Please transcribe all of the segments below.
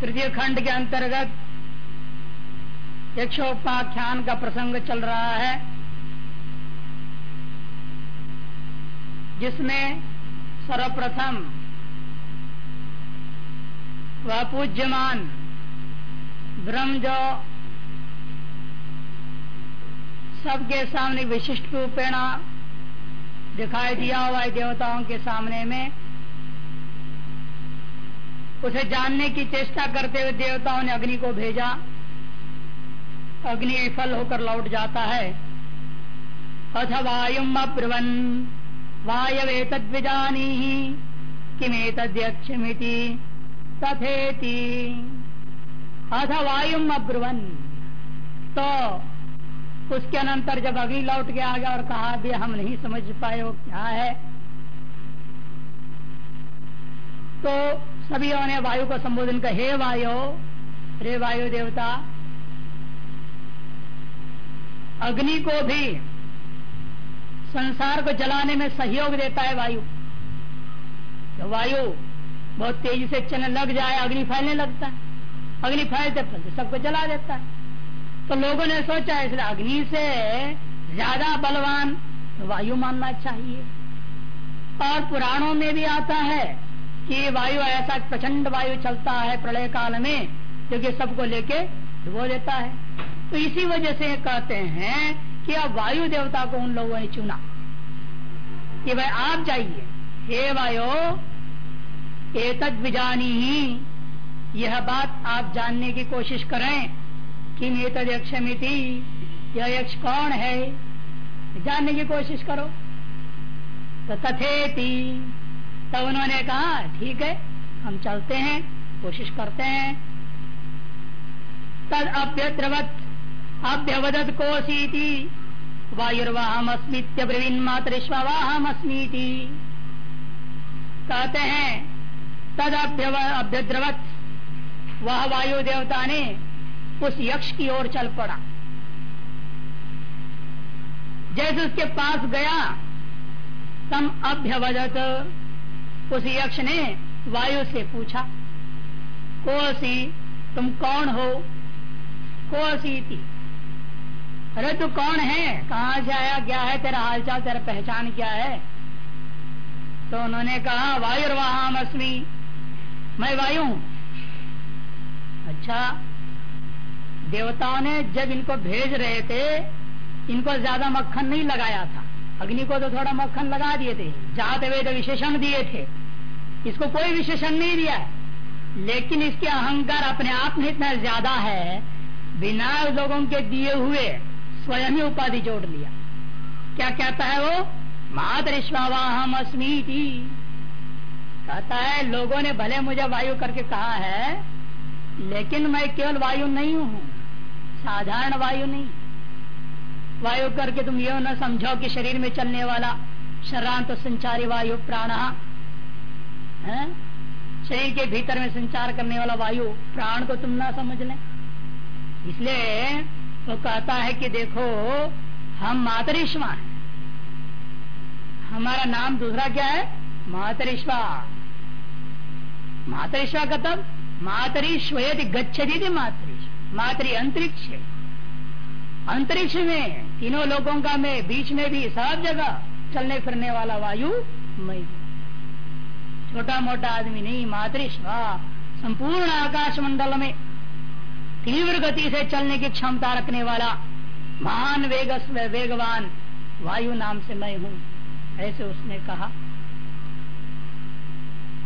तृतीय खंड के अंतर्गत यक्षोपाख्यान का प्रसंग चल रहा है, जिसमें सर्वप्रथम वह पूज्यमान ब्रह्म जो सबके सामने विशिष्ट रूपेणा दिखाई दिया हुआ है देवताओं के सामने में। उसे जानने की चेष्टा करते हुए देवताओं ने अग्नि को भेजा। अग्नि विफल होकर लौट जाता है। अथ वायुम अब्रवन। वायवे तद्विजानी किमे तद्यक्षमिति तथेति। अथ वायुम अब्रुवन। तो उसके अनंतर जब अग्नि लौट के आ गया और कहा भी हम नहीं समझ पाए वो क्या है? तो सभी ने वायु को संबोधन कर, हे वायु, रे वायु देवता, अग्नि को भी संसार को जलाने में सहयोग देता है वायु। तो वायु बहुत तेज़ी से चलने लग जाए, अग्नि फैलने लगता है। अग्नि फैलते फैलते सबको जला देता है। तो लोगों ने सोचा, इसलिए अग्नि से ज़्यादा बलवान वायु मानना चाहिए। और पुराणों में भी आता है कि वायु ऐसा प्रचंड वायु चलता है प्रलय काल में, जो कि सबको लेके डुबो देता है। तो इसी वजह से कहते हैं कि अब वायु देवता को उन लोगों ने चुना। कि भाई आप जाइए। हे वायु, एतद विजानी ही यह बात आप जानने की कोशिश करें कि एतद यक्षमिति। यह यक्ष कौन है? जानने की कोशिश करो। तो तथेति। तब उन्होंने कहा, ठीक है, हम चलते हैं, कोशिश करते हैं। तद अभ्यद्रवत, अभ्यवदत कोशीति वायुर्वाहम अस्मित्य ब्रवीण मातृश्वाहम अस्मीति कहते हैं, तद अभ्यद्रवत, वह वायु देवता ने उस यक्ष की ओर चल पड़ा। जैसे उसके पास गया, तम अभ्यवदत उस यक्ष ने वायु से पूछा, कोसी, तुम कौन हो? कोसी थी अरे, तू कौन है? कहाँ से आया? क्या है? तेरा हालचाल, तेरा पहचान क्या है? तो उन्होंने कहा, वायु वायुर्वाहम अस्मी मैं वायु हूँ। अच्छा देवताओं ने जब इनको भेज रहे थे, इनको ज़्यादा मक्खन नहीं लगाया था। अग्नि को तो थोड़ा मक्खन लगा दिए थे, जात वेद विशेषण दिए थे। इसको कोई विशेषण नहीं दिया लेकिन इसके अहंकार अपने आप में इतना ज़्यादा है, बिना लोगों के दिए हुए स्वयं ही उपाधि जोड़ लिया। क्या कहता है वो? मातृश्वावाहम अस्मीति। कहता है, लोगों ने भले मुझे वायु करके कहा है, लेकिन मैं केवल वायु नहीं हूँ, साधारण वायु नहीं। वायु करके तुम ये न समझो कि शरीर में चलने वाला शरांत संचारी वायु प्राण शरीर के भीतर में संचार करने वाला वायु, प्राण को तुम ना समझ ले। इसलिए वो तो कहता है कि देखो, हम मातरिश्वा हैं। हमारा नाम दूसरा क्या है? मातरिश्वा मातरिश्वा का तब, मातरी श्वेत गच्छती थी मातरी। मातरी अंतरिक्ष अंतरिक्ष में, तीनों लोगों का में, बीच में भी सब जगह चलने फिरने वाला वायु मई। छोटा मोटा आदमी नहीं मातृश्वा संपूर्ण आकाश मंडल में तीव्र गति से चलने की क्षमता रखने वाला महान वेग वेगवान वायु नाम से मैं हूँ, ऐसे उसने कहा।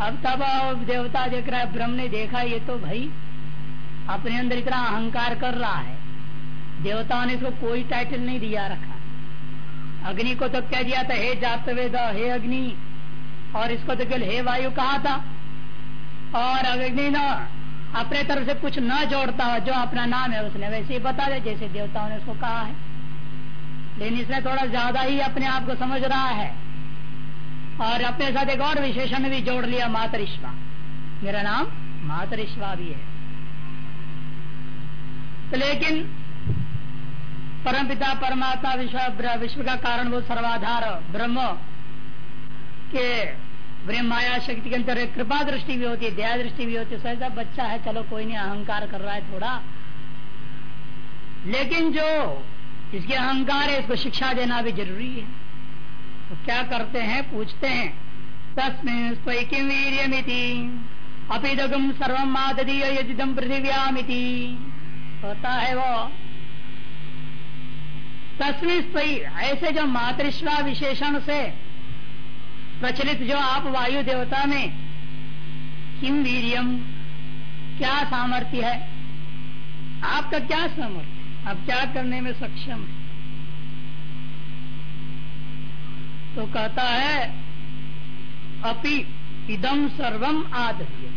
अब तब देवता देख रहा है, ब्रह्म ने देखा, ये तो भाई अपने अंदर इतना अहंकार कर रहा है। देवताओं ने इसको कोई टाइटल नहीं दिया रखा। अग्नि को तो कह दिया था, हे जातवेद, हे अग्नि और इसको तो केवल हे वायु कहा था। और अग्नि न अपने तरफ़ से कुछ न जोड़ता हो जो अपना नाम है उसने वैसे ही बता दे, जैसे देवताओं ने उसको कहा है। लेकिन इसने थोड़ा ज़्यादा ही अपने आप को समझ रहा है। और अपने साथ एक और विशेषण भी जोड़ लिया मातरिश्वा मेरा नाम मातरिश्वा भी है। तो लेकिन परमपिता, परमात्मा विश्व विश्व का कारण वो सर्वाधार, ब्रह्म के माया शक्ति के अंतर कृपा दृष्टि भी होती है, दया दृष्टि भी होती है सहजा बच्चा है, चलो कोई नहीं, अहंकार कर रहा है थोड़ा। लेकिन जो इसके अहंकार है, इसको शिक्षा देना भी ज़रूरी है। तो क्या करते हैं, पूछते हैं, तस्में स्वयं वीरियमिति अपिदगम सर्वम यदिदम पृथिव्यामिति। होता है वो। तस्वीर ऐसे जो मातृश्वा विशेषण से प्रचलित जो आप वायु देवता में, किम वीरियम, क्या सामर्थ्य है? आपका क्या सामर्थ्य? आप क्या करने में सक्षम है। तो कहता है, अपि इदम सर्वम आदर्य।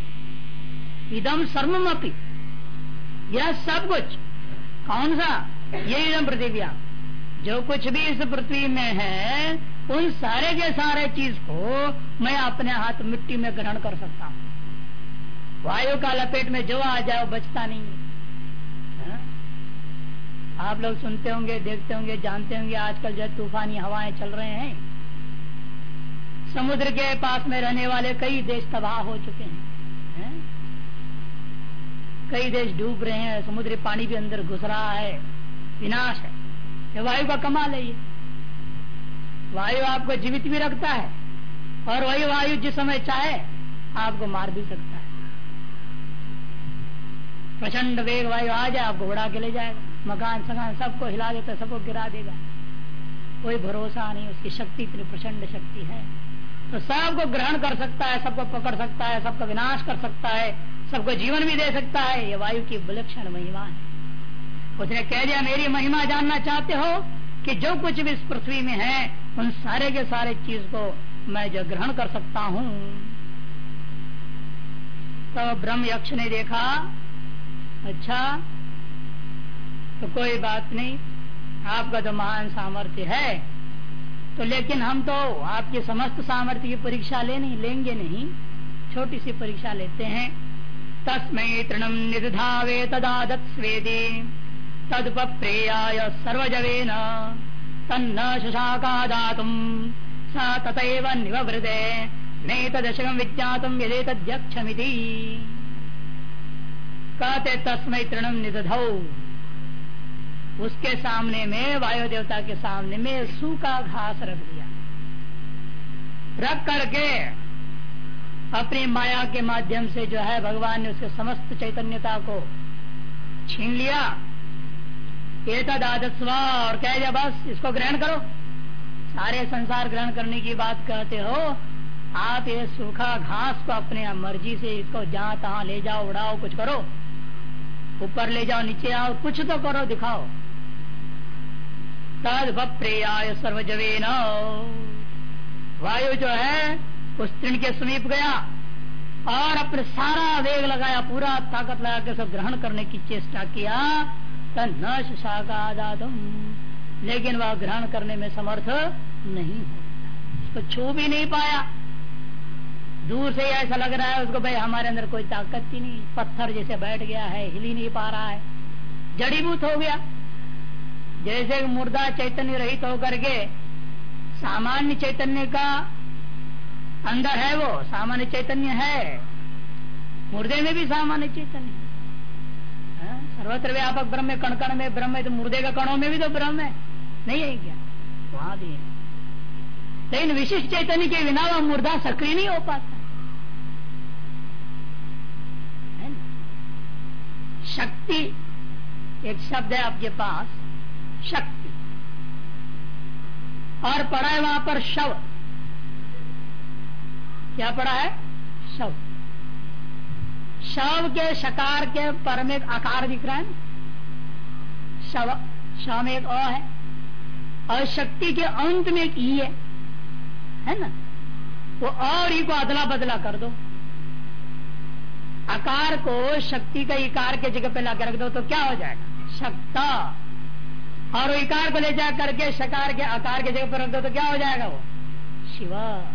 इदम सर्वम अपि। यह सब कुछ, कौन सा? ये इदम पृथ्व्या। जो कुछ भी इस पृथ्वी में है उन सारे के सारे चीज़ को मैं अपने हाथ मिट्टी में ग्रहण कर सकता हूँ। वायु का लपेट में जो आ जाए बचता नहीं है। आप लोग सुनते होंगे, देखते होंगे, जानते होंगे, आजकल जो तूफानी हवाएँ चल रहे हैं। समुद्र के पास में रहने वाले कई देश तबाह हो चुके हैं। है? कई देश डूब रहे हैं, समुद्री पानी भी अंदर घुस रहा है। विनाश है। वायु का कमाल है ये। वायु आपको जीवित भी रखता है और वही वायु जिस समय चाहे, आपको मार भी सकता है। प्रचंड वेग वायु आ जाए, आपको उड़ा के ले जाएगा। मकान, सकान सबको हिला देता, सबको गिरा देगा। कोई भरोसा नहीं, उसकी शक्ति इतनी प्रचंड शक्ति है। तो सबको ग्रहण कर सकता है, सबको पकड़ सकता है, सबका विनाश कर सकता है, सबको जीवन भी दे सकता है। ये वायु की विलक्षण महिमा है। उसने कह दिया, मेरी महिमा जानना चाहते हो कि जो कुछ भी इस पृथ्वी में है उन सारे के सारे चीज़ को मैं जो ग्रहण कर सकता हूँ तो ब्रह्म यक्ष ने देखा अच्छा तो कोई बात नहीं, आपका तो महान सामर्थ्य है। तो लेकिन हम तो आपके समस्त सामर्थ्य की परीक्षा ले नहीं लेंगे नहीं, छोटी सी परीक्षा लेते हैं। तस्मय तृणम निर्धावे तदादत स्वेदे तदुप्रेयाय सर्वजवेन। तन्न शशाका दातुम स तथैव निवृदे नैतदशकम विज्ञातम यदेतद्यक्षमिति। कहते तस्मय तृणम निदधौ। उसके सामने में वायु देवता के सामने में सूखा घास रख दिया। रख करके अपनी माया के माध्यम से जो है, भगवान ने उसके समस्त चैतन्यता को छीन लिया। आदस्व और कह दिया, बस, इसको ग्रहण करो। सारे संसार ग्रहण करने की बात कहते हो, आप ये सूखा घास को अपने मर्ज़ी से इसको जहाँ तहां ले जाओ, उड़ाओ, कुछ करो। ऊपर ले जाओ, नीचे आओ, कुछ तो करो, दिखाओ। तद प्रेयाय सर्वजवे वायु जो है, उस तृण के समीप गया और अपने सारा वेग लगाया, पूरा ताकत लगा के सब ग्रहण करने की चेष्टा किया। न शाकादातम लेकिन वह ग्रहण करने में समर्थ नहीं उसको छू भी नहीं पाया। दूर से ऐसा लग रहा है उसको, भाई, हमारे अंदर कोई ताकत ही नहीं। पत्थर जैसे बैठ गया है, हिल ही नहीं पा रहा है। जड़ीभूत हो गया। जैसे मुर्दा चैतन्य रहित होकर के सामान्य चैतन्य का अंदर है वो, सामान्य चैतन्य है। मुर्दे में भी सामान्य चैतन्य सर्वत्र व्यापक ब्रह्म में कण कण में, ब्रह्म है तो मुर्दे का कणों में भी तो ब्रह्म है। नहीं है क्या? वहाँ भी है। लेकिन विशिष्ट चैतन्य के बिना वह मुर्दा सक्रिय नहीं हो पाता। शक्ति, एक शब्द है आपके पास, शक्ति। और पड़ा है वहाँ पर शव। क्या पड़ा है? शव। शव के शकार के पर में आकार दिख रहा है। शव शव में एक अ है। और शक्ति के अंत में एक ई है। है ना? वो और ई को अदला बदला कर दो। आकार को शक्ति का इकार के जगह पे ला रख दो तो क्या हो जाएगा? शक्ता। और वो इकार को ले जा करके शकार के आकार के जगह पर रख दो तो क्या हो जाएगा वो? शिवा।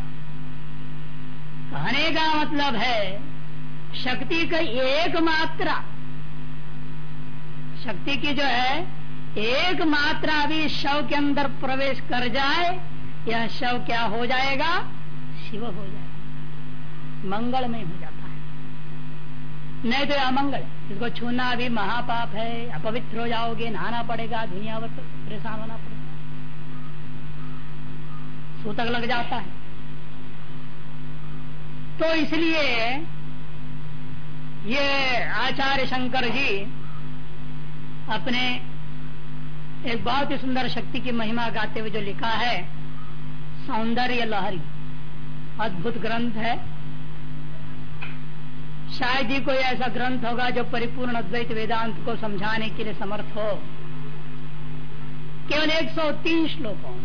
कहने का मतलब है शक्ति का एक मात्रा शक्ति की जो है एक मात्रा भी शव के अंदर प्रवेश कर जाए, यह शव क्या हो जाएगा? शिव हो जाएगा। मंगलमय हो जाता है। नहीं तो अमंगल। इसको छूना भी महापाप है। अपवित्र हो जाओगे, नहाना पड़ेगा दुनिया परेशान होना पड़ेगा। सूतक लग जाता है। तो इसलिए ये आचार्य शंकर जी अपने एक बहुत ही सुंदर शक्ति की महिमा गाते हुए जो लिखा है, सौंदर्य लहरी। अद्भुत ग्रंथ है। शायद ही कोई ऐसा ग्रंथ होगा जो परिपूर्ण अद्वैत वेदांत को समझाने के लिए समर्थ हो। केवल 103 श्लोकों।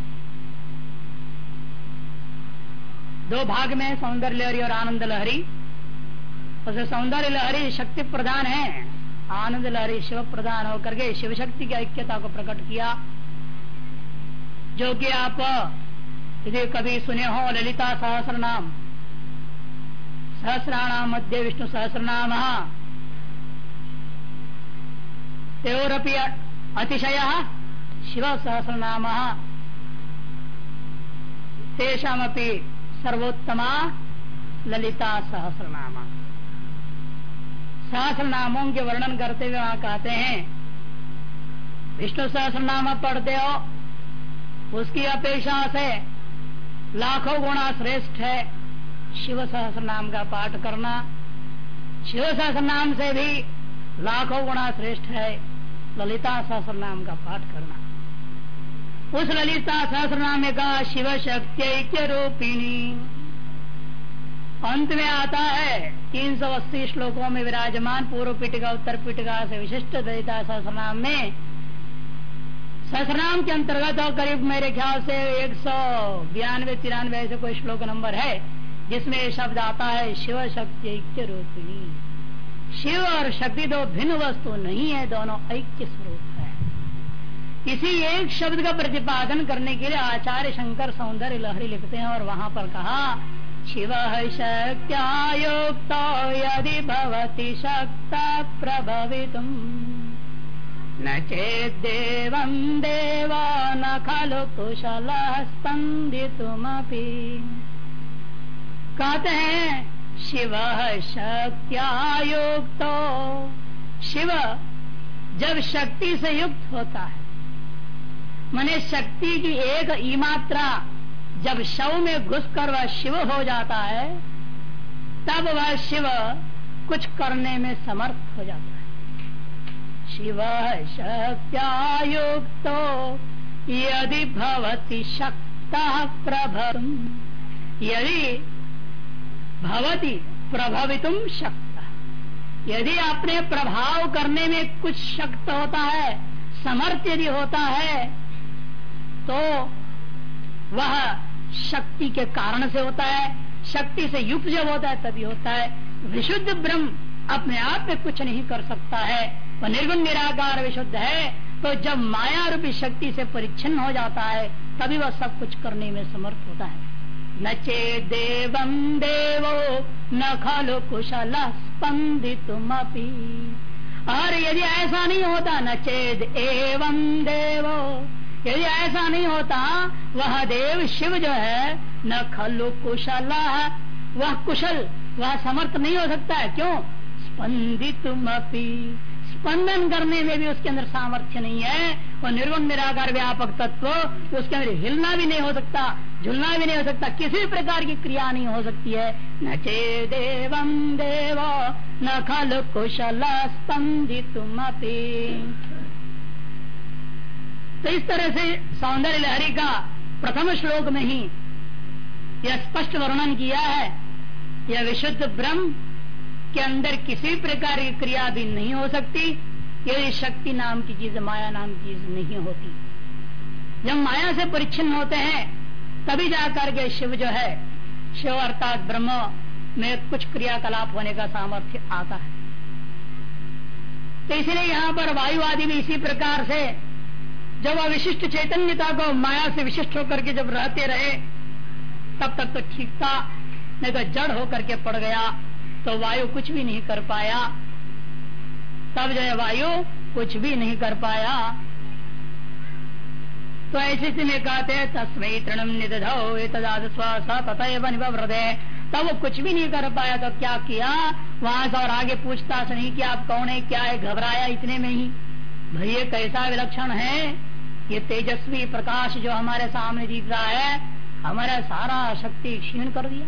दो भाग में सौंदर्य लहरी और आनंद लहरी। उसे सौंदर्य लहरी शक्ति प्रदान है, आनंद लहरी शिव प्रदान होकर के शिव शक्ति की ऐक्यता को प्रकट किया। जो कि आप यदि कभी सुने हो, ललिता सहस्र नाम सहस्राणाम मध्य विष्णु सहस्र नाम तेरपी अतिशय शिव सहस्र नाम तेषापि सर्वोत्तमा ललिता सहस्र नाम सहस्र नामों के वर्णन करते हुए वहाँ कहते हैं, विष्णु सहस्र नाम पढ़ते हो, उसकी अपेक्षा से लाखों गुणा श्रेष्ठ है शिव सहस्र नाम का पाठ करना। शिव सहस्र नाम से भी लाखों गुणा श्रेष्ठ है ललिता सहस्र नाम का पाठ करना। उस ललिता सहस्र नाम का शिव शक्ति रूपिणी। अंत में आता है तीन सौ अस्सी श्लोकों में विराजमान पूर्व पीठिका उत्तर पीठिका से विशिष्ट दलिता सहस्रनाम में सहस्रनाम के अंतर्गत और करीब मेरे ख्याल से एक सौ बयानवे, तिरानवे ऐसे कोई श्लोक नंबर है, जिसमें शब्द आता है शिव शक्ति ऐक्य रूपिणी। शिव और शक्ति दो भिन्न वस्तु नहीं है, दोनों ऐक्य स्वरूप है। इसी एक शब्द का प्रतिपादन करने के लिए आचार्य शंकर सौंदर्य लहरी लिखते हैं और वहाँ पर कहा शिव शक्त्यायुक्त यदि भवति शक्त न चेदेव देव न खलु कुशल स्पंदितुमपि कहते हैं शिव शक्त्यायुक्त शिव जब शक्ति से युक्त होता है, मैंने शक्ति की एक मात्रा जब शव में घुसकर वह शिव हो जाता है, तब वह शिव कुछ करने में समर्थ हो जाता है। शिव शक्त्यायुक्त यदि भवती शक्त प्रभ यदि भवती प्रभावितुम शक्त। यदि अपने प्रभाव करने में कुछ शक्त होता है समर्थ यदि होता है तो वह शक्ति के कारण से होता है, शक्ति से युक्त जब होता है, तभी होता है। विशुद्ध ब्रह्म अपने आप में कुछ नहीं कर सकता है। वह निर्गुण, निराकार, विशुद्ध है। तो जब माया रूपी शक्ति से परिच्छिन्न हो जाता है, तभी वह सब कुछ करने में समर्थ होता है। न चे देव देवो, न खलो कुशल स्पंदित और यदि ऐसा नहीं होता, न चेद एवं देवो यदि ऐसा नहीं होता। वह देव शिव जो है, न खलु कुशल वह कुशल, वह समर्थ नहीं हो सकता है। क्यों? स्पंदित स्पंदन करने में भी उसके अंदर सामर्थ्य नहीं है। वो निर्गुण निराकार व्यापक तत्व, उसके अंदर हिलना भी नहीं हो सकता, झुलना भी नहीं हो सकता। किसी प्रकार की क्रिया नहीं हो सकती है। न चे देव देव, न खल कुशल, स्पंदित तो इस तरह से सौंदर्य लहरी का प्रथम श्लोक में ही यह स्पष्ट वर्णन किया है, यह विशुद्ध ब्रह्म के अंदर किसी प्रकार की क्रिया भी नहीं हो सकती यदि शक्ति नाम की चीज़, माया नाम की चीज़ नहीं होती। जब माया से परिच्छिन्न होते हैं, तभी जाकर के शिव जो है, शिव अर्थात ब्रह्म में कुछ क्रियाकलाप होने का सामर्थ्य आता है। तो इसलिए यहाँ पर वायुवादी भी इसी प्रकार से जब वह विशिष्ट चैतन्यता को माया से विशिष्ट होकर के जब रहते रहे, तब तक तो ठीक था नहीं तो जड़ होकर के पड़ गया तो वायु कुछ भी नहीं कर पाया। तब जो है वायु कुछ भी नहीं कर पाया। तो ऐसी स्थिति में कहते तस्मय तृणम निदधो तदाद तथा निवृदे तब वो कुछ भी नहीं कर पाया तो क्या किया? वहाँ से और आगे पूछताछ नहीं किया आप कौन है, क्या है, घबराया इतने में ही। भैया कैसा विलक्षण है? ये तेजस्वी प्रकाश जो हमारे सामने दिख रहा है, हमारा सारा शक्ति क्षीण कर दिया।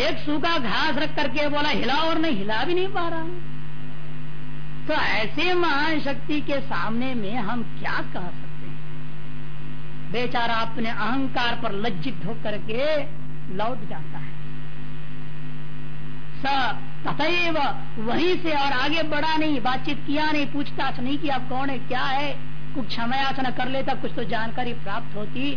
एक सूखा घास रख करके बोला, हिला और नहीं हिला भी नहीं पा रहा तो ऐसे महान शक्ति के सामने में हम क्या कह सकते हैं? बेचारा अपने अहंकार पर लज्जित होकर के लौट जाता है। स तथैव वहीं से और आगे बढ़ा नहीं, बातचीत किया नहीं, पूछताछ नहीं किया कौन है, क्या है? कुछ क्षमयाचना कर लेता कुछ तो जानकारी प्राप्त होती।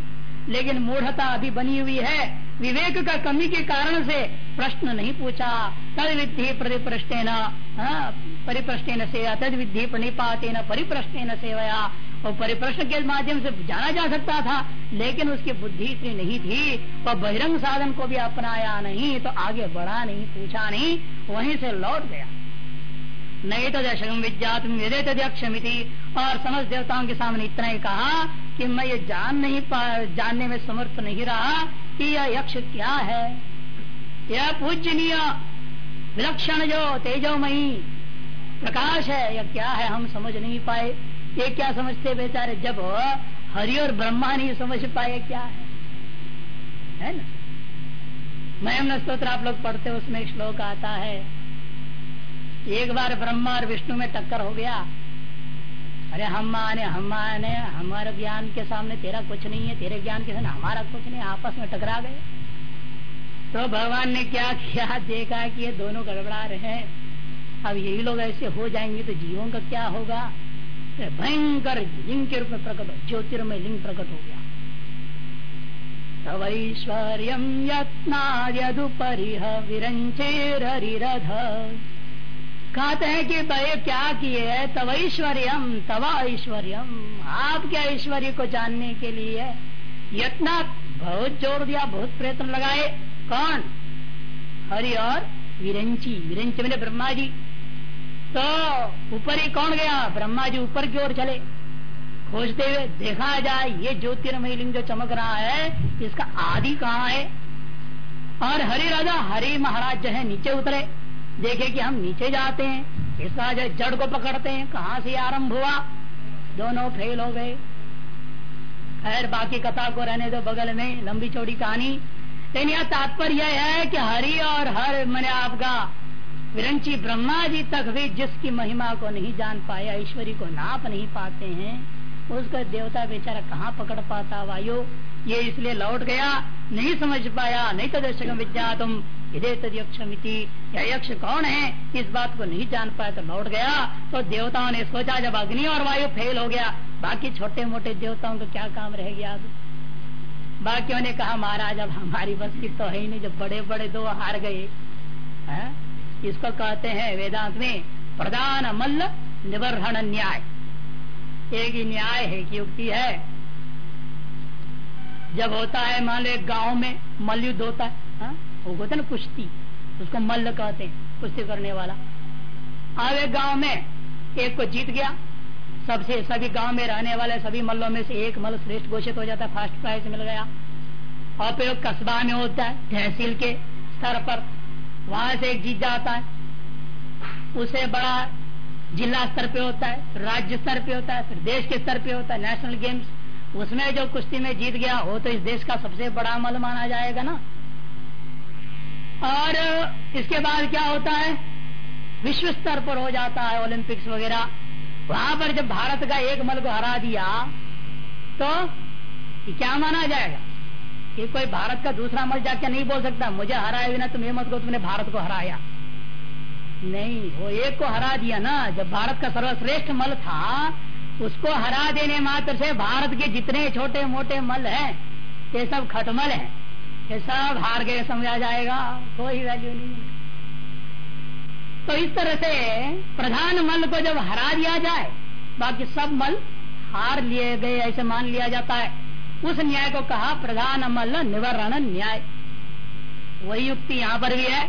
लेकिन मूढ़ता अभी बनी हुई है। विवेक का कमी के कारण से प्रश्न नहीं पूछा। तद विधि परिप्रश्न हाँ, परिप्रश्न से तद विधि प्रणिपाते न परिप्रश्न सेवया। और परिप्रश्न के माध्यम से जाना जा सकता था लेकिन उसकी बुद्धि इतनी नहीं थी। वह बहिरंग साधन को भी अपनाया नहीं तो आगे बढ़ा नहीं पूछा नहीं वहीं से लौट गया। नहीं तो दशम विद्या विदे तदक्षमिति और समझ देवताओं के सामने इतना ही कहा कि मैं ये जान नहीं पा, जानने में समर्थ नहीं रहा कि यह यक्ष क्या है। यह पूजनीय, विलक्षण जो तेजोमयी प्रकाश है, यह क्या है हम समझ नहीं पाए। ये क्या समझते बेचारे? जब हरि और ब्रह्मा नहीं समझ पाए, क्या है? है ना? मैं स्त्रोत्र आप लोग पढ़ते उसमें श्लोक आता है एक बार ब्रह्मा और विष्णु में टक्कर हो गया। अरे हम माने हम माने हमारे ज्ञान के सामने तेरा कुछ नहीं है, तेरे ज्ञान के सामने हमारा कुछ नहीं, आपस में टकरा गए। तो भगवान ने क्या किया? देखा कि ये दोनों गड़बड़ा रहे हैं। अब यही लोग ऐसे हो जाएँगे तो जीवों का क्या होगा? तो भयंकर लिंग के रूप में प्रकट ज्योतिर्मय लिंग प्रकट हो गया। तवैश्वर्य यत्नाद्युपरिह विरंचेरध कहते हैं कि भाई, क्या किए तब ऐश्वर्यम, तव ऐश्वर्यम। आप क्या ऐश्वर्य को जानने के लिए यत्ना बहुत ज़ोर दिया, बहुत प्रयत्न लगाए। कौन? हरि और विरंची। विरंची मैंने ब्रह्मा जी तो ऊपर ही कौन गया? ब्रह्मा जी ऊपर की ओर चले। खोजते हुए देखा जाए, ये ज्योतिर्मय लिंग जो चमक रहा है, इसका आदि कहाँ है? और हरि राजा, हरि महाराज जो है, नीचे उतरे। देखे कि हम नीचे जाते हैं इसका जो जड़ को पकड़ते हैं, कहाँ से आरंभ हुआ? दोनों फेल हो गए। खैर, बाकी कथा को रहने दो बगल में, लंबी चौड़ी कहानी। लेकिन यह तात्पर्य है कि हरि और हर मैंने आपका विरंची ब्रह्मा जी तक भी जिसकी महिमा को नहीं जान पाया, ईश्वरी को नाप नहीं पाते हैं, उसका देवता बेचारा कहाँ पकड़ पाता वायु? ये इसलिए लौट गया, नहीं समझ पाया, नहीं तो दर्शक विद्या तुम यक्षमिति या यक्ष कौन है, इस बात को नहीं जान पाया तो लौट गया तो देवताओं ने सोचा, जब अग्नि और वायु फेल हो गया, बाकी छोटे मोटे देवताओं का क्या काम रह गया बाकियों ने कहा, महाराज, अब हमारी बस की तो है ही नहीं जब बड़े बड़े दो हार गए है? इसको कहते हैं वेदांत में, प्रधान मल्ल निबर्हण न्याय एक ही न्याय है की युक्ति है जब होता है, मान लो गाँव में मलयुद्ध होता हा? वो होता ना, कुश्ती। उसको मल्ल कहते हैं, कुश्ती करने वाला। अब एक गाँव में एक को जीत गया। सबसे, सभी गाँव में रहने वाले सभी मल्लों में से एक मल्ल श्रेष्ठ घोषित हो जाता है फ़र्स्ट प्राइज मिल गया। और फिर कस्बा में होता है, तहसील के स्तर पर। वहाँ से एक जीत जाता है। उसे बड़ा जिला स्तर पे होता है, राज्य स्तर पे होता है, फिर देश के स्तर पे होता है नेशनल गेम्स उसमें जो कुश्ती में जीत गया हो तो इस देश का सबसे बड़ा मल माना जाएगा ना। और इसके बाद क्या होता है? विश्व स्तर पर हो जाता है ओलंपिक्स वगैरह। वहाँ पर जब भारत का एक मल को हरा दिया तो क्या माना जाएगा? कि कोई भारत का दूसरा मल जाके नहीं बोल सकता, मुझे हराया बिना तुम ये मत को तुमने भारत को हराया। नहीं, वो एक को हरा दिया ना। जब भारत का सर्वश्रेष्ठ मल था, उसको हरा देने मात्र से भारत के जितने छोटे मोटे मल हैं, ये सब खटमल है। ये सब हार गए, समझा जाएगा, कोई वैल्यू नहीं। तो इस तरह से प्रधान मल को जब हरा दिया जाए, बाकी सब मल हार लिए गए, ऐसे मान लिया जाता है। उस न्याय को कहा प्रधान मल निवारण न्याय। वही युक्ति यहाँ पर भी है।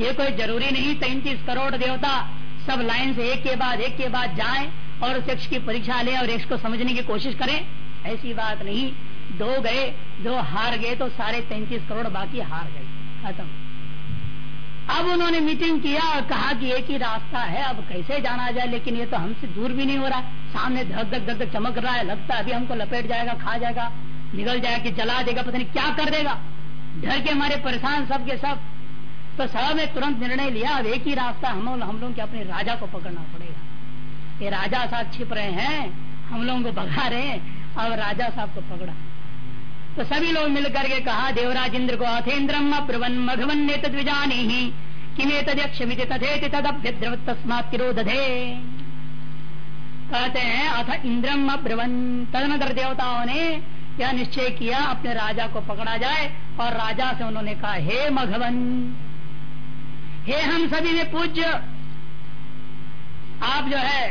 ये कोई ज़रूरी नहीं, तैतीस करोड़ देवता सब लाइन से एक के बाद एक के बाद जाए और उस की परीक्षा ले और यक्ष को समझने की कोशिश करें। ऐसी बात नहीं। दो गए, दो हार गए तो सारे तैतीस करोड़ बाकी हार गए। खत्म। अब उन्होंने मीटिंग किया और कहा कि एक ही रास्ता है, अब कैसे जाना जाए? लेकिन ये तो हमसे दूर भी नहीं हो रहा। सामने धक धक धक चमक रहा है, लगता है अभी हमको लपेट जाएगा, खा जाएगा निकल जाएगा कि जला देगा, पता नहीं क्या कर देगा। डर के हमारे परेशान सब के सब। तो सबने तुरंत निर्णय लिया, अब एक ही रास्ता, हम हम लोग के अपने राजा को पकड़ना पड़ेगा। ये राजा साहब छिप रहे हैं, हम लोगों को भगा रहे हैं, अब राजा साहब को पकड़ा। तो सभी लोग मिलकर के कहा देवराज इंद्र को अथेन्द्रम अप्रवन मघवन ने तद्विजानी ही किमे तदक्षमित तथे तदभ्यद्रव तस्मात दधे कहते हैं, अथ इंद्रम अब्रवन। तदनतर देवताओं ने यह निश्चय किया, अपने राजा को पकड़ा जाए और राजा से उन्होंने कहा, हे मघवन, हे हम सभी में पूज्य, आप जो है,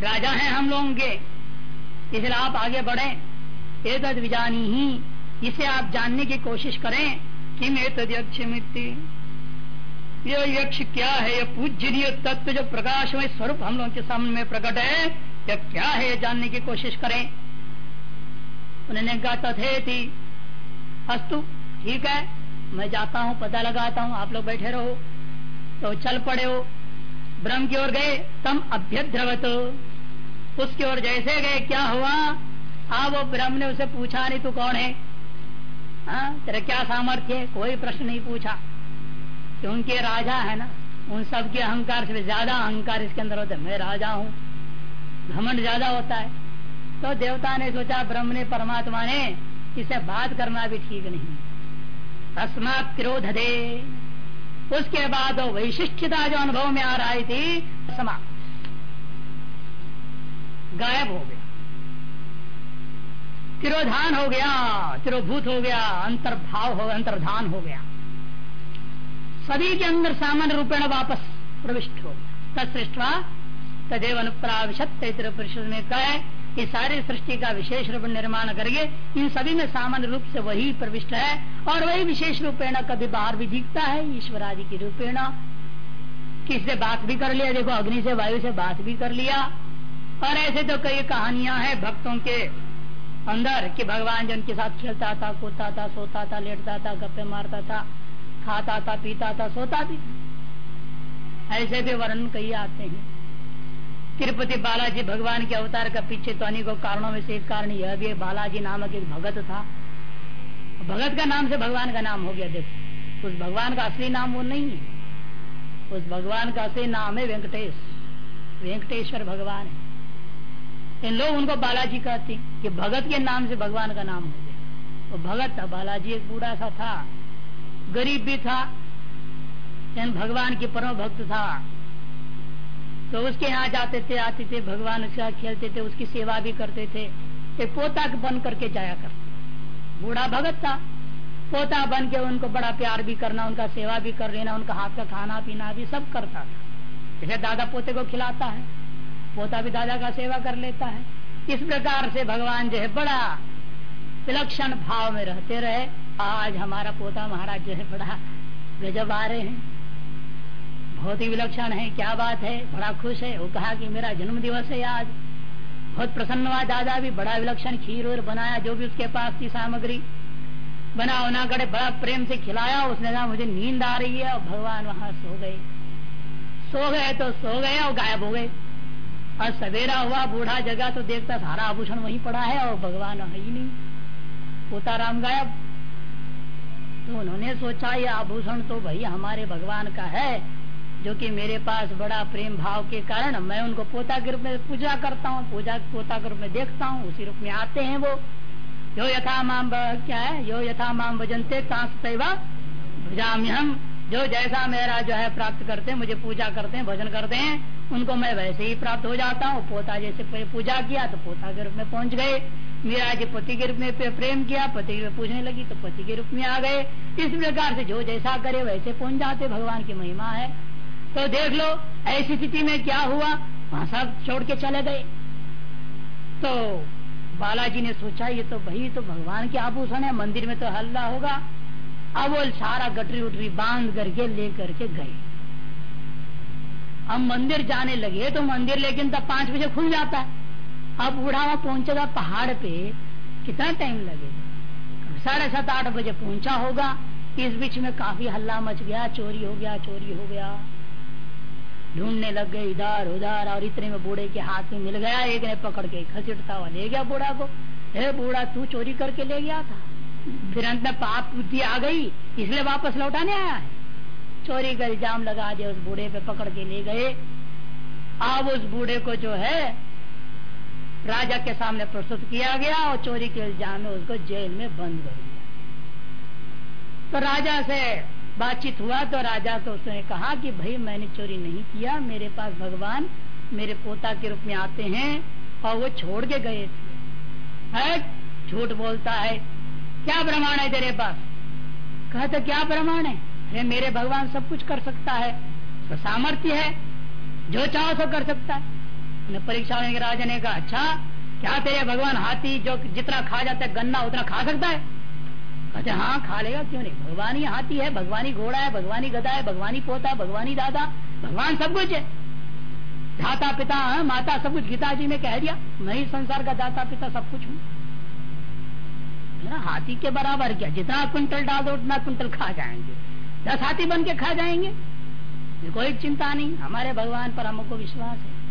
राजा हैं हम लोगों के। इसलिए आप आगे बढ़े। तद विजानी ही इसे आप जानने की कोशिश करें कि मैं तदक्ष ये यक्ष क्या है? ये पूजनीय तत्व जो प्रकाश में स्वरूप हम लोगों के सामने में प्रकट है, यह क्या है जानने की कोशिश करें। उन्होंने कहा तथे थी अस्तु, ठीक है, मैं जाता हूँ, पता लगाता हूँ, आप लोग बैठे रहो। तो चल पड़े हो। ब्रह्म की ओर गए, तम अभ्यद्रवत। उसकी ओर जैसे गए, क्या हुआ? आ, वो ब्रह्म ने उसे पूछा, नहीं, तू कौन है? हाँ तेरा क्या सामर्थ्य है? कोई प्रश्न नहीं पूछा। क्योंकि राजा है ना, उन सबके अहंकार से ज़्यादा अहंकार इसके अंदर होता है। मैं राजा हूँ। घमंड ज़्यादा होता है। तो देवता ने सोचा, ब्रह्म ने, परमात्मा ने, इसे बात करना भी ठीक नहीं। तस्मात क्रोध दे उसके बाद वो वैशिष्टता जो अनुभव में आ रही थी, समाप्त। गायब हो गया तिरोधान हो गया, तिरोभूत हो गया, अंतर्भाव हो अंतर्धान हो गया। सभी के अंदर सामान्य रूपेण वापस प्रविष्ट हो तत्सृष्टवा तदेव अनुप्राविशत परिषद में कहे कि सारी सृष्टि का विशेष रूप निर्माण करके इन सभी में सामान्य रूप से वही प्रविष्ट है और वही विशेष रूपेण कभी बाहर भी दिखता है, ईश्वर आदि की रूपेण। किससे बात भी कर लिया? देखो, अग्नि से, वायु से बात भी कर लिया। और ऐसे तो कई कहानियाँ हैं, भक्तों के अंदर कि भगवान जो उनके साथ खेलता था, कूदता था, सोता था, लेटता था, गप्पे मारता था, खाता था, पीता था, सोता भी ऐसे भी वर्णन कई आते हैं। तिरुपति बालाजी भगवान के अवतार का पीछे तो अनेकों कारणों में से एक कारण यह भी बालाजी नामक एक भगत था। भगत का नाम से भगवान का नाम हो गया, देखो। उस भगवान का असली नाम वो नहीं है। उस भगवान का असली नाम है वेंकटेश। वेंकटेश्वर भगवान है। लोग उनको बालाजी कहते कि भगत के नाम से भगवान का नाम हो गया। तो भगत था, बालाजी एक बूढ़ा सा था, गरीब भी था भगवान के परम भक्त था। तो उसके यहाँ जाते थे, आते थे, भगवान उसके साथ खेलते थे, उसकी सेवा भी करते थे। एक पोता बन करके जाया करते बूढ़ा भगत था। पोता बन के उनको बड़ा प्यार भी करना, उनका सेवा भी कर लेना, उनका हाथ का खाना पीना भी सब करता था। जैसे दादा पोते को खिलाता है। पोता भी दादा का सेवा कर लेता है। इस प्रकार से भगवान जो है बड़ा विलक्षण भाव में रहते रहे। आज हमारा पोता महाराज जो है बड़ा गजब आ रहे हैं। बहुत ही विलक्षण है, क्या बात है, बड़ा खुश है। वो कहा कि मेरा जन्म दिवस है आज। बहुत प्रसन्न हुआ, दादा भी बड़ा विलक्षण खीर और बनाया, जो भी उसके पास थी सामग्री। बना उना करे बड़ा प्रेम से खिलाया, उसने कहा, मुझे नींद आ रही है, और भगवान वहाँ सो गए। सो गए तो सो गए, और गायब हो गए। और सवेरा हुआ, बूढ़ा जगह तो देखता सारा आभूषण वहीं पड़ा है और भगवान है ही नहीं। पोता राम गायब। तो उन्होंने सोचा, ये आभूषण तो भाई हमारे भगवान का है, जो कि मेरे पास बड़ा प्रेम भाव के कारण मैं उनको पोता के रूप में पूजा करता हूँ, पूजा पोता के रूप में देखता हूँ, उसी रूप में आते हैं वो। यो यथा माम क्या है? यो यथा माम भजनते भजाम्य हम जो जैसा मेरा जो है प्राप्त करते हैं, मुझे पूजा करते हैं, भजन करते हैं उनको मैं वैसे ही प्राप्त हो जाता हूँ। पोता जैसे पूजा किया तो पोता के रूप में पहुँच गए। मीरा जी पति के रूप में प्रेम किया, पति के पूछने लगी तो पति के रूप में आ गए। इस प्रकार से जो जैसा करे वैसे पहुँच जाते। भगवान की महिमा है। तो देख लो, ऐसी स्थिति में क्या हुआ? वहाँ सब छोड़ के चले गए। तो बालाजी ने सोचा, ये तो भाई तो भगवान के आभूषण है, मंदिर में तो हल्ला होगा। अब वो सारा गटरी उटरी बाँध करके ले करके गए। अब मंदिर जाने लगे तो मंदिर लेकिन तब पाँच बजे खुल जाता है। अब बूढ़ा वहाँ पहुंचेगा पहाड़ पे, कितना टाइम लगेगा? साढ़े सात, आठ बजे पहुँचा होगा। इस बीच में काफ़ी हल्ला मच गया, चोरी हो गया, चोरी हो गया। ढूँढने लग गए इधर, उधर, और इतने में बूढ़े के हाथ में मिल गया। एक ने पकड़ के खसीटता हुआ ले गया बूढ़ा को। हे बूढ़ा, तू चोरी करके ले गया था? फिर अंत में पाप बुद्धि आ गई, इसलिए वापस लौटाने आया है? चोरी का इल्ज़ाम लगा दिया उस बूढ़े पे पकड़ के ले गए। अब उस बूढ़े को जो है, राजा के सामने प्रस्तुत किया गया और चोरी के इल्ज़ाम में उसको जेल में बंद कर दिया। तो राजा से बातचीत हुआ तो राजा को उसने कहा कि भाई, मैंने चोरी नहीं किया, मेरे पास भगवान मेरे पोता के रूप में आते हैं और वो छोड़ के गए। थे झूठ बोलता है। क्या प्रमाण है तेरे पास? कहा तो क्या प्रमाण है? अरे मेरे भगवान सब कुछ कर सकता है। तो सामर्थ्य है। जो चाहो सब कर सकता है। परीक्षा के राजा ने कहा अच्छा क्या तेरे भगवान हाथी जो जितना खा जाता है गन्ना उतना खा सकता है? अच्छा हाँ खा लेगा क्यों नहीं? भगवानी हाथी है भगवानी घोड़ा है भगवानी गदा है भगवानी पोता है भगवानी दादा भगवान सब कुछ है। दाता पिता हाँ, माता सब कुछ गीता जी ने कह दिया। मैं ही संसार का दाता पिता सब कुछ हूँ। हाथी के बराबर क्या? जितना कुंटल डाल दो उतना कुंटल खा जाएँगे। दस हाथी बन के खा जाएँगे? कोई चिंता नहीं। हमारे भगवान पर हमको विश्वास है।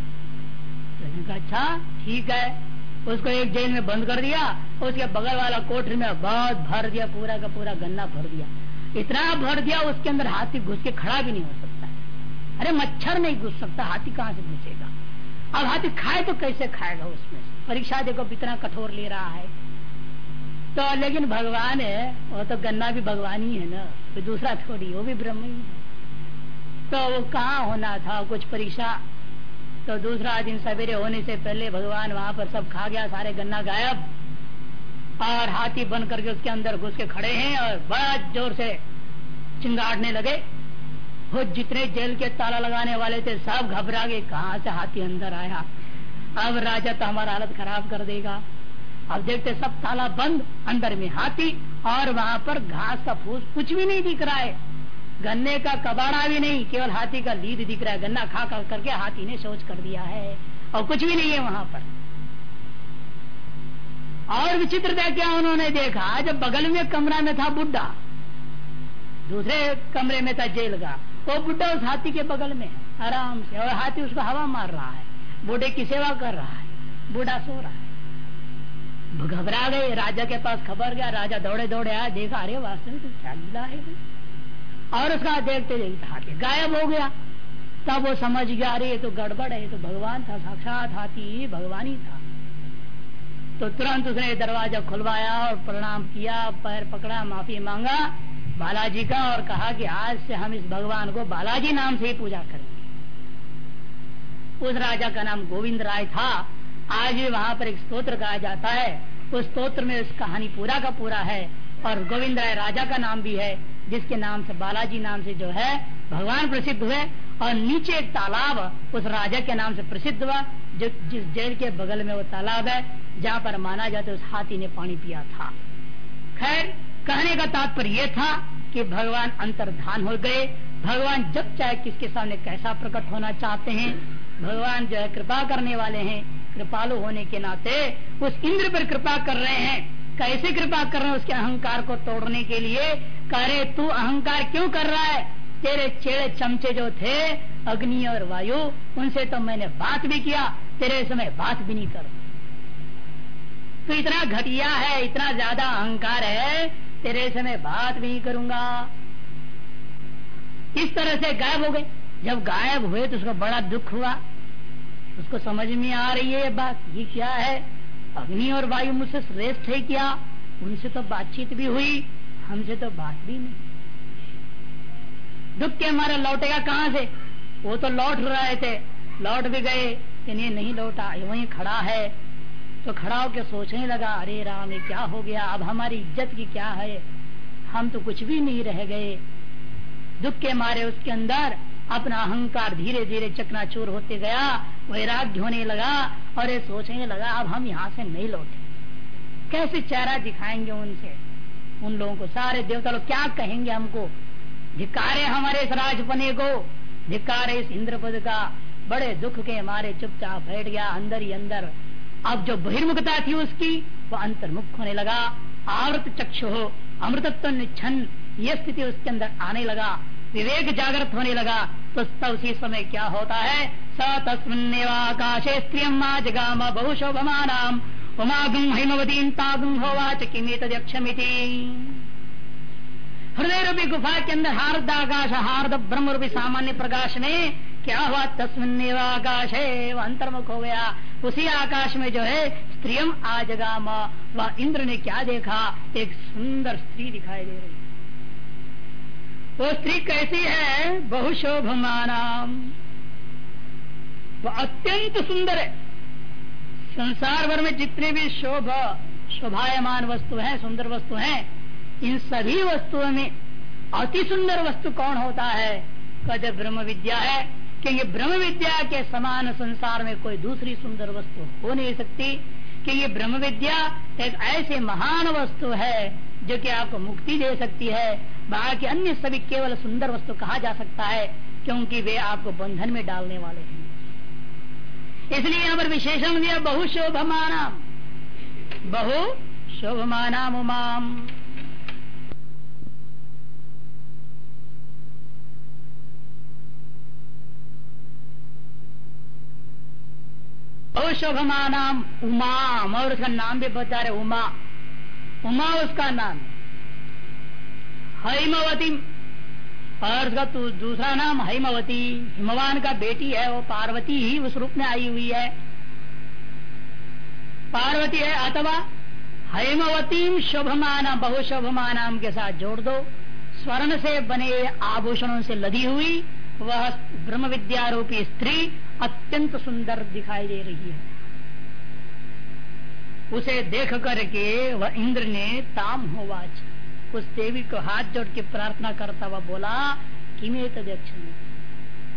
तो अच्छा ठीक है। उसको एक जेल में बंद कर दिया, उसके बगल वाला कोठरी में बहुत भर दिया, पूरा का पूरा गन्ना भर दिया। इतना भर दिया, उसके अंदर हाथी घुस के खड़ा भी नहीं हो सकता। अरे, मच्छर नहीं घुस सकता, हाथी कहाँ से घुसेगा? अब हाथी खाए तो कैसे खाएगा उसमें परीक्षा देखो इतना कठोर ले रहा है। तो लेकिन भगवान है, वो तो गन्ना भी भगवान ही है ना तो दूसरा थोड़ी, वो भी ब्रह्म ही है। तो वो कहा होना था, कुछ परीक्षा? तो दूसरा दिन सवेरे होने से पहले भगवान वहाँ पर सब खा गया, सारे गन्ना गायब। और हाथी बन करके उसके अंदर घुस के खड़े हैं और बड़ा ज़ोर से चिंगाड़ने लगे। वो जितने जेल के ताला लगाने वाले थे, सब घबरा गए, कहा से हाथी अंदर आया? अब राजा तो हमारा हालत खराब कर देगा। अब देखते सब ताला बंद, अंदर में हाथी, और वहाँ पर घास का फूस कुछ भी नहीं दिख रहा है। गन्ने का कबाड़ा भी नहीं, केवल हाथी का लीद दिख रहा है। गन्ना खा खा करके हाथी ने सोच कर दिया है, और कुछ भी नहीं है वहाँ पर। और विचित्रता क्या उन्होंने देखा? जब बगल में कमरा में था बुढ़ा दूसरे कमरे में था जेल का, वो बुढ़ा उस हाथी के बगल में आराम से, और हाथी उसको हवा मार रहा है। बूढ़े की सेवा कर रहा है। बूढ़ा सो रहा है। घबरा गए, राजा के पास खबर गया, राजा दौड़े दौड़े आया, देखा, अरे, वास्तव में क्या मिला है और उसका देखते देखते हाथी गायब हो गया। तब वो समझ गया, अरे तो गड़बड़ है तो भगवान था, साक्षात हाथी भगवान ही था। तो तुरंत उसने दरवाज़ा खुलवाया और प्रणाम किया, पैर पकड़ा, माफ़ी मांगा, बालाजी का, और कहा कि आज से हम इस भगवान को बालाजी नाम से ही पूजा करेंगे। उस राजा का नाम गोविंद राय था। आज भी वहाँ पर एक स्तोत्र कहा जाता है। उस स्तोत्र में उस कहानी पूरा का पूरा है और गोविंद राय राजा का नाम भी है, जिसके नाम से बालाजी नाम से जो है, भगवान प्रसिद्ध हुए और नीचे एक तालाब उस राजा के नाम से प्रसिद्ध हुआ, जो जिस जेल के बगल में वो तालाब है, जहाँ पर माना जाता है उस हाथी ने पानी पिया था। खैर, कहने का तात्पर्य यह था कि भगवान अंतर्धान हो गए भगवान जब चाहे किसके सामने कैसा प्रकट होना चाहते हैं, भगवान जो है कृपा करने वाले हैं, कृपालु होने के नाते उस इंद्र पर कृपा कर रहे हैं। कैसे कृपा कर रहे हैं उसके अहंकार को तोड़ने के लिए? कह रहे तू अहंकार क्यों कर रहा है? तेरे चेड़े चमचे जो थे, अग्नि और वायु, उनसे तो मैंने बात भी किया, तेरे समय बात भी नहीं कर। तो इतना घटिया है, इतना ज़्यादा अहंकार है, तेरे समय बात भी नहीं करूँगा। इस तरह से गायब हो गए? जब गायब हुए तो उसको बड़ा दुख हुआ। उसको समझ में आ रही है बात। ये क्या है? अग्नि और वायु मुझसे श्रेष्ठ है क्या? उनसे तो बातचीत भी हुई, हमसे तो बात भी नहीं। दुख के हमारा लौटेगा कहाँ से? वो तो लौट रहे थे। लौट भी गए नहीं लौटा। वहीं खड़ा है। तो खड़ा होकर सोचने लगा, अरे राम, ये क्या हो गया? अब हमारी इज़्ज़त की क्या है? हम तो कुछ भी नहीं रह गए। दुख के मारे उसके अंदर, अपना अहंकार धीरे धीरे चकनाचूर होते गया, वैराग्य होने लगा और ये सोचने लगा, अब हम यहाँ से नहीं लौटे। कैसे चेहरा दिखाएँगे उनसे? उन लोगों को सारे देवता लोग क्या कहेंगे हमको? धिकारे हमारे इस राजपने को। धिकारे इस इंद्र पद का। बड़े दुख के मारे चुपचाप बैठ गया अंदर ही अंदर। अब जो बहिर्मुखता थी उसकी, वो अंतर्मुख होने लगा। आवृत चक्षु हो अमृतत्व निच्छन ये स्थिति उसके अंदर आने लगा। विवेक जागृत होने लगा। तो उसी समय क्या होता है? स तस्मिन्नेवाकाशे स्त्रियम जगाम बहुशोभमानाम उमागुम हिमवती तागुम होवाच हृदय रूपी गुफा के अंदर हार्द आकाश हार्द ब्रह्म रूपी सामान्य प्रकाश में क्या हुआ? तस्मिन आकाश है वह अंतर्मुख हो गया। उसी आकाश में जो है स्त्रियम आजगाम। वह इंद्र ने क्या देखा? एक सुंदर स्त्री दिखाई दे रही वो स्त्री कैसी है, बहुशोभमानाम। वो अत्यंत सुंदर है। संसार भर में जितने भी शोभ, शोभायमान वस्तु है, सुंदर वस्तु है, इन सभी वस्तुओं में अति सुंदर वस्तु कौन होता है? कहते ब्रह्म विद्या है। क्योंकि ब्रह्म विद्या के समान संसार में कोई दूसरी सुंदर वस्तु हो नहीं सकती। कि ये ब्रह्म विद्या एक ऐसे महान वस्तु है, जो कि आपको मुक्ति दे सकती है। बाकी अन्य सभी केवल सुंदर वस्तु कहा जा सकता है, क्योंकि वे आपको बंधन में डालने वाले हैं। इसलिए यहाँ पर विशेषण दिया, बहु शोभमाना बहु शोभमाना उमाम शोभमानाम उमाम, और उसका नाम भी बता रहे उमा। उमा उसका नाम। हिमवती। और उसका दूसरा नाम हिमवती। हिमवान का बेटी है, वो पार्वती ही उस रूप में आई हुई है। पार्वती है अथवा हिमवतीम शुभमाना बहुशुभमानाम के साथ जोड़ दो। स्वर्ण से बने आभूषणों से लदी हुई, वह ब्रह्म विद्या रूपी स्त्री अत्यंत सुंदर दिखाई दे रही है। उसे देख करके वह इंद्र ने ताम होवाच उस देवी को हाथ जोड़ के प्रार्थना करता हुआ बोला कि मैं तदक्ष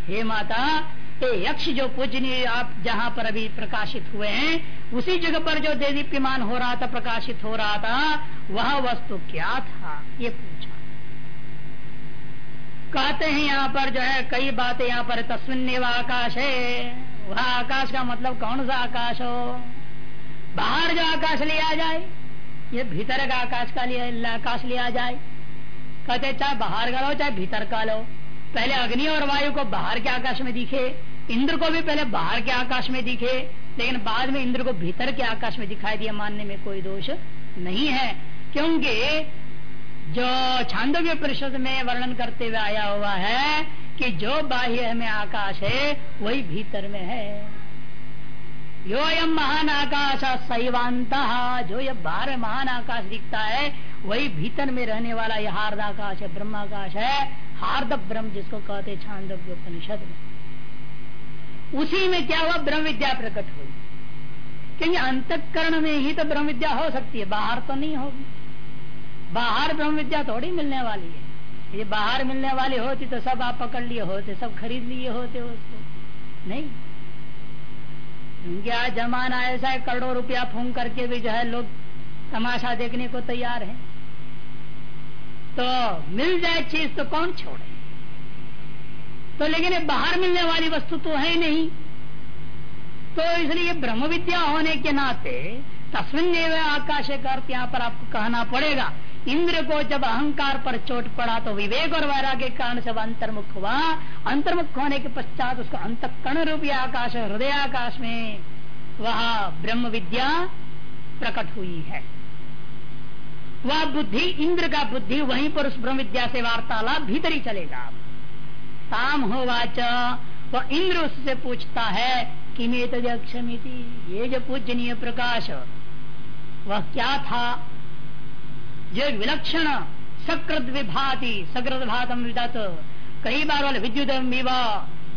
हे माता ये यक्ष जो पूजनीय आप जहाँ पर अभी प्रकाशित हुए हैं, उसी जगह पर जो देदीप्यमान हो रहा था, प्रकाशित हो रहा था, वह वस्तु क्या था? ये पूछा। कहते हैं, यहाँ पर जो है, कई बातें यहाँ पर तस्मिन आकाश है। वह आकाश का मतलब कौन सा आकाश हो? बाहर जो आकाश लिया जाए ये भीतर का आकाश का लिया आकाश लिया जाए। कहते चाहे बाहर का लो, चाहे भीतर का लो। पहले अग्नि और वायु को बाहर के आकाश में दिखे, इंद्र को भी पहले बाहर के आकाश में दिखे, लेकिन बाद में इंद्र को भीतर के आकाश में दिखाई दिया, मानने में कोई दोष नहीं है। क्योंकि जो छांदव्य परिषद में वर्णन करते हुए आया हुआ है कि जो बाह्य में आकाश है, वही भीतर में है। यो यम महान आकाश सैवांत जो ये बाहर महान आकाश दिखता है, वही भीतर में रहने वाला यह हार्द आकाश है, ब्रह्माकाश है। हार्द ब्रह्म जिसको कहते छांदव्य उपनिषद में। उसी में क्या हुआ? ब्रह्म विद्या प्रकट हुई। क्योंकि अंतकरण में ही तो ब्रह्म विद्या हो सकती है, बाहर तो नहीं होगी। बाहर ब्रह्म विद्या थोड़ी मिलने वाली है। ये बाहर मिलने वाली होती तो सब आप पकड़ लिए होते, सब खरीद लिए होते उसको। नहीं। क्या जमाना ऐसा है? करोड़ों रुपया फूंक करके भी जो है लोग तमाशा देखने को तैयार है। तो मिल जाए चीज़ तो कौन छोड़े? तो लेकिन बाहर मिलने वाली वस्तु तो है नहीं। तो इसलिए ब्रह्म विद्या होने के नाते तस्मिन आकाश का यहाँ पर आपको कहना पड़ेगा इंद्र को जब अहंकार पर चोट पड़ा तो विवेक और वैराग्य के कारण से अंतर्मुख हुआ। अंतर्मुख होने के पश्चात उसको अंत कर्ण रूपी आकाश, हृदय आकाश में वह ब्रह्म विद्या प्रकट हुई है। वह बुद्धि, इंद्र का बुद्धि वहीं पर उस ब्रह्म विद्या से वार्तालाप भीतर ही चलेगा। ताम हो वाच, वह इंद्र उससे पूछता है कि मे तक्षमिति ये जो पूजनीय प्रकाश, वह क्या था? जो विलक्षण सकृत विभाति सकृत भातम विदत। कई बार बोले विद्युत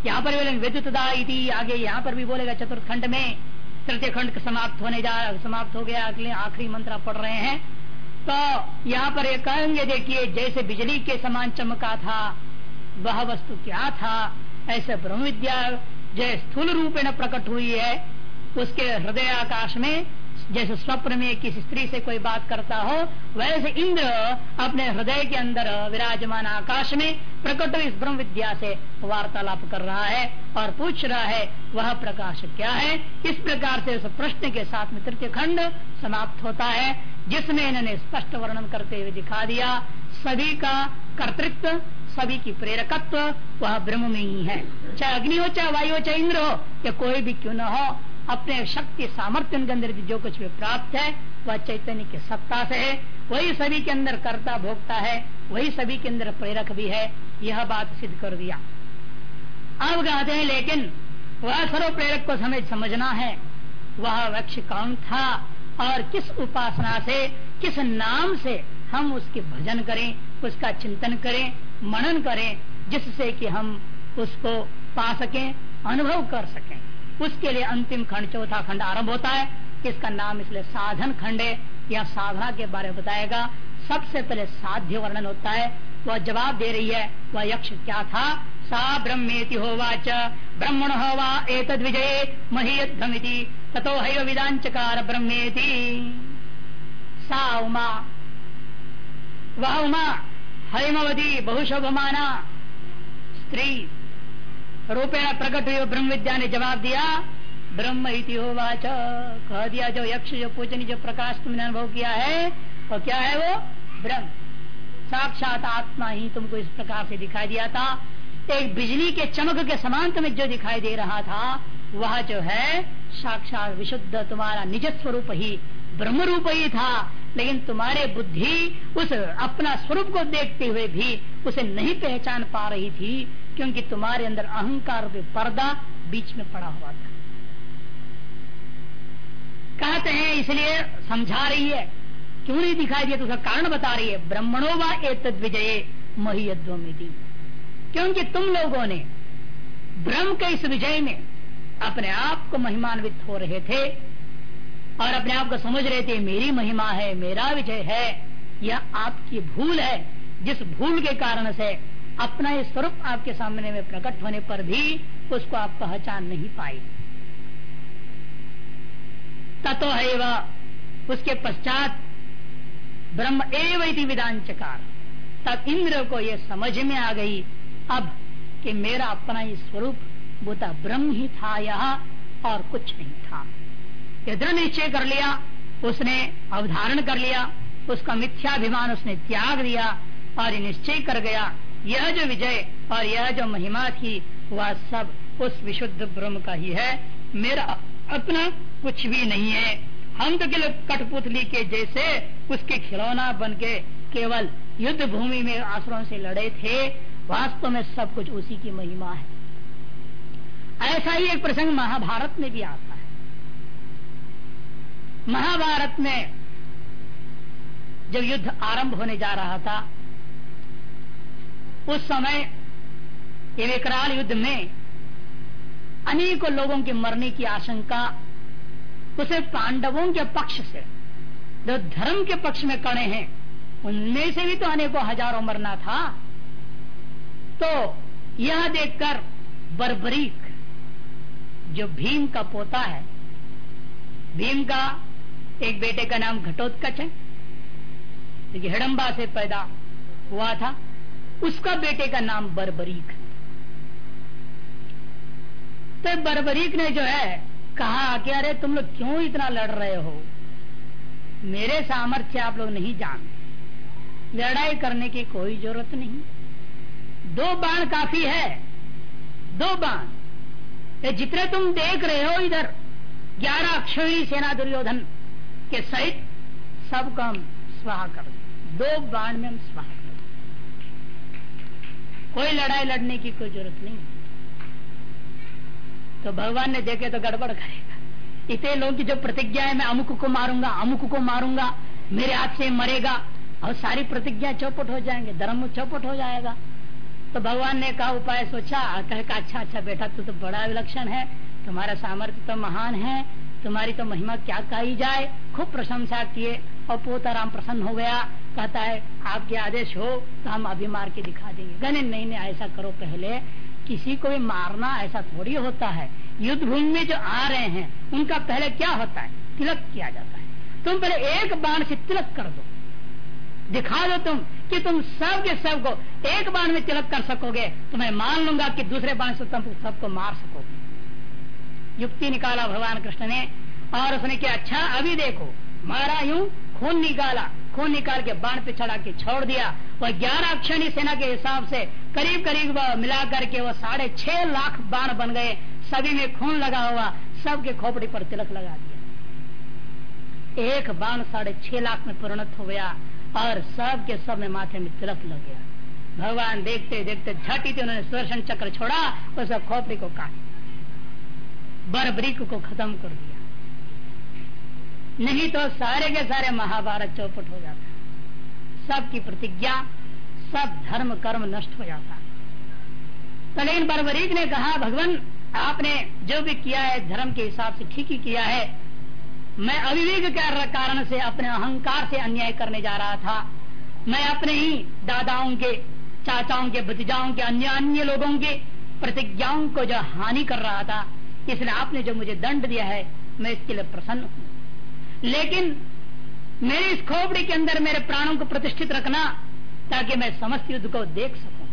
यहाँ पर बोले विद्युत आगे यहाँ पर भी बोलेगा चतुर्थ खंड में। तृतीय खंड समाप्त होने जा, समाप्त हो गया, अगले आखिरी मंत्र पढ़ रहे हैं। तो यहाँ पर ये कहेंगे, देखिए, जैसे बिजली के समान चमका था, वह वस्तु क्या था? ऐसे ब्रह्म विद्या जय स्थूल रूप में प्रकट हुई है। उसके हृदय आकाश में जैसे स्वप्न में किसी स्त्री से कोई बात करता हो, वैसे इंद्र अपने हृदय के अंदर विराजमान आकाश में प्रकट इस ब्रह्म विद्या से वार्तालाप कर रहा है और पूछ रहा है, वह प्रकाश क्या है? इस प्रकार से उस प्रश्न के साथ में तृतीय खंड समाप्त होता है, जिसमें इन्होंने स्पष्ट वर्णन करते हुए दिखा दिया, सभी का कर्तृत्व, सभी की प्रेरकत्व वह ब्रह्म में ही है। चाहे अग्नि हो चाहे वायु हो चाहे इंद्र हो, या कोई भी क्यों न हो अपने शक्ति, सामर्थ्य के अंदर जो कुछ भी प्राप्त है, वह चैतन्य की सत्ता से है। वही सभी के अंदर कर्ता भोगता है, वही सभी के अंदर प्रेरक भी है। यह बात सिद्ध कर दिया। अब कहते हैं, लेकिन वह सर्व प्रेरक को समझ समझना है। वह वृक्ष कौन था और किस उपासना से, किस नाम से हम उसके भजन करें, उसका चिंतन करें, मनन करें, जिससे कि हम उसको पा सकें, अनुभव कर सकें। उसके लिए अंतिम खंड, चौथा खंड आरंभ होता है। इसका नाम इसलिए साधन खंड है। या साधना के बारे में बताएगा। सबसे पहले साध्य वर्णन होता है। वह जवाब दे रही है, वह यक्ष क्या था? सा ब्रह्मेति होवाच, ब्रह्मण होवा एक विजय महीयध्वमिति तथो हय विदांचकार ब्रह्मेति। सा उमा, वह उमा हरिमवती बहुशोभमाना, स्त्री। रूपेण प्रकट हुई ब्रह्म विद्या ने जवाब दिया, ब्रह्म इति होवाच। कह दिया, जो यक्ष, जो पूजनी, जो प्रकाश तुमने अनुभव किया है वो क्या है वो? ब्रह्म। साक्षात आत्मा ही तुमको इस प्रकार से दिखाई दिया था। एक बिजली के चमक के समान तुम्हें जो दिखाई दे रहा था, वह जो है, साक्षात विशुद्ध, तुम्हारा निज स्वरूप ही, ब्रह्म रूप ही था। लेकिन तुम्हारे बुद्धि उस अपना स्वरूप को देखते हुए भी उसे नहीं पहचान पा रही थी। क्योंकि तुम्हारे अंदर अहंकार रूपी पर्दा बीच में पड़ा हुआ था। कहते हैं, इसलिए समझा रही है। क्यों नहीं दिखाई दिया? तो उसका कारण बता रही है। ब्रह्मणो व एक विजय महियद्वमिति क्योंकि तुम लोगों ने ब्रह्म के इस विजय में अपने आप को महिमान्वित हो रहे थे और अपने आप को समझ रहे थे, मेरी महिमा है, मेरा विजय है, यह आपकी भूल है, जिस भूल के कारण से अपना ये स्वरूप आपके सामने में प्रकट होने पर भी उसको आप पहचान नहीं पाए। ततो है उसके पश्चात ब्रह्म एवं विधान चकार तब इंद्र को यह समझ में आ गई, अब कि मेरा अपना ही स्वरूप वो तो ब्रह्म ही था यह, और कुछ नहीं था। दृढ़ निश्चय कर लिया, उसने अवधारण कर लिया, उसका मिथ्याभिमान उसने त्याग दिया, और निश्चय कर गया यह जो विजय और यह जो महिमा थी वह सब उस विशुद्ध ब्रह्म का ही है। मेरा अपना कुछ भी नहीं है। हम तो केवल कठपुतली के जैसे उसके खिलौना बन के केवल युद्ध भूमि में आश्रम से लड़े थे। वास्तव में सब कुछ उसी की महिमा है। ऐसा ही एक प्रसंग महाभारत में भी आता है। महाभारत में जब युद्ध आरंभ होने जा रहा था उस समय ये विकराल युद्ध में अनेकों लोगों के मरने की आशंका, उसे पांडवों के पक्ष से, जो धर्म के पक्ष में कड़े हैं, उनमें से भी तो अनेकों हज़ारों मरना था। तो यह देखकर बर्बरीक जो भीम का पोता है, भीम का एक बेटे का नाम घटोत्कच है हिडम्बा से पैदा हुआ था। उसका बेटे का नाम बर्बरीक। तो बर्बरीक ने जो है, कहा, कि अरे, तुम लोग क्यों इतना लड़ रहे हो? मेरे सामर्थ्य आप लोग नहीं जानते। लड़ाई करने की कोई ज़रूरत नहीं। दो बाण काफ़ी है। दो बाण। ये जितने तुम देख रहे हो इधर, ग्यारह अक्षरी सेना दुर्योधन के सहित सबको हम स्वाहा कर दो बाण में हम स्वाहा कोई लड़ाई लड़ने की कोई ज़रूरत नहीं तो भगवान ने देखे तो गड़बड़ करेगा। इतने लोगों की जो प्रतिज्ञा है मैं अमुक को मारूँगा, अमुक को मारूँगा, मेरे हाथ से मरेगा, और सारी प्रतिज्ञा चौपट हो जाएँगे, धर्म चौपट हो जाएगा। तो भगवान ने कहा, उपाय सोचा, कह का अच्छा अच्छा बेटा, तू तो बड़ा विलक्षण है, तुम्हारा सामर्थ्य तो महान है, तुम्हारी तो महिमा क्या कही जाए? खूब प्रशंसा किए, और पोता राम प्रसन्न हो गया। कहता है, आपके आदेश हो तो हम अभी मार के दिखा देंगे। गने नहीं नहीं, ऐसा करो पहले। किसी को भी मारना ऐसा थोड़ी होता है। युद्ध भूमि में जो आ रहे हैं, उनका पहले क्या होता है? तिलक किया जाता है। तुम पहले एक बाण से तिलक कर दो। दिखा दो तुम कि तुम सब के सबको एक बाण में तिलक कर सकोगे। तो मैं मान लूँगा कि दूसरे बाण से तुम सबको मार सकोगे। युक्ति निकाला भगवान कृष्ण ने और उसने क्या अच्छा अभी देखो। मारा यूँ खून निकाला, खून निकाल के बाण पे चढ़ा के छोड़ दिया। वह ग्यारह क्षणी सेना के हिसाब से करीब करीब मिला करके वो साढ़े छह लाख बाण बन गए। सभी में खून लगा हुआ, सबके खोपड़ी पर तिलक लगा दिया। एक बाण साढ़े छह लाख में परिणत हो गया और सब के सब में माथे में तिलक लग गया। भगवान देखते देखते झटी थी उन्होंने सुदर्शन चक्र छोड़ा, उस खोपड़ी को काट बरबरीक को खत्म कर दिया। नहीं तो सारे के सारे महाभारत चौपट हो जाता सबकी प्रतिज्ञा, सब धर्म, कर्म नष्ट हो जाता तो लेकिन बरबरीक ने कहा, भगवान, आपने जो भी किया है, धर्म के हिसाब से ठीक ही किया है। मैं अविवेक के कारण से अपने अहंकार से अन्याय करने जा रहा था। मैं अपने ही दादाओं के, चाचाओं के, भतीजाओं के, अन्य अन्य लोगों के प्रतिज्ञाओं को जो हानि कर रहा था, इसलिए आपने जो मुझे दंड दिया है, मैं इसके लिए प्रसन्न हूँ। लेकिन मेरी इस खोपड़ी के अंदर मेरे प्राणों को प्रतिष्ठित रखना ताकि मैं समस्त युद्ध को देख सकूँ।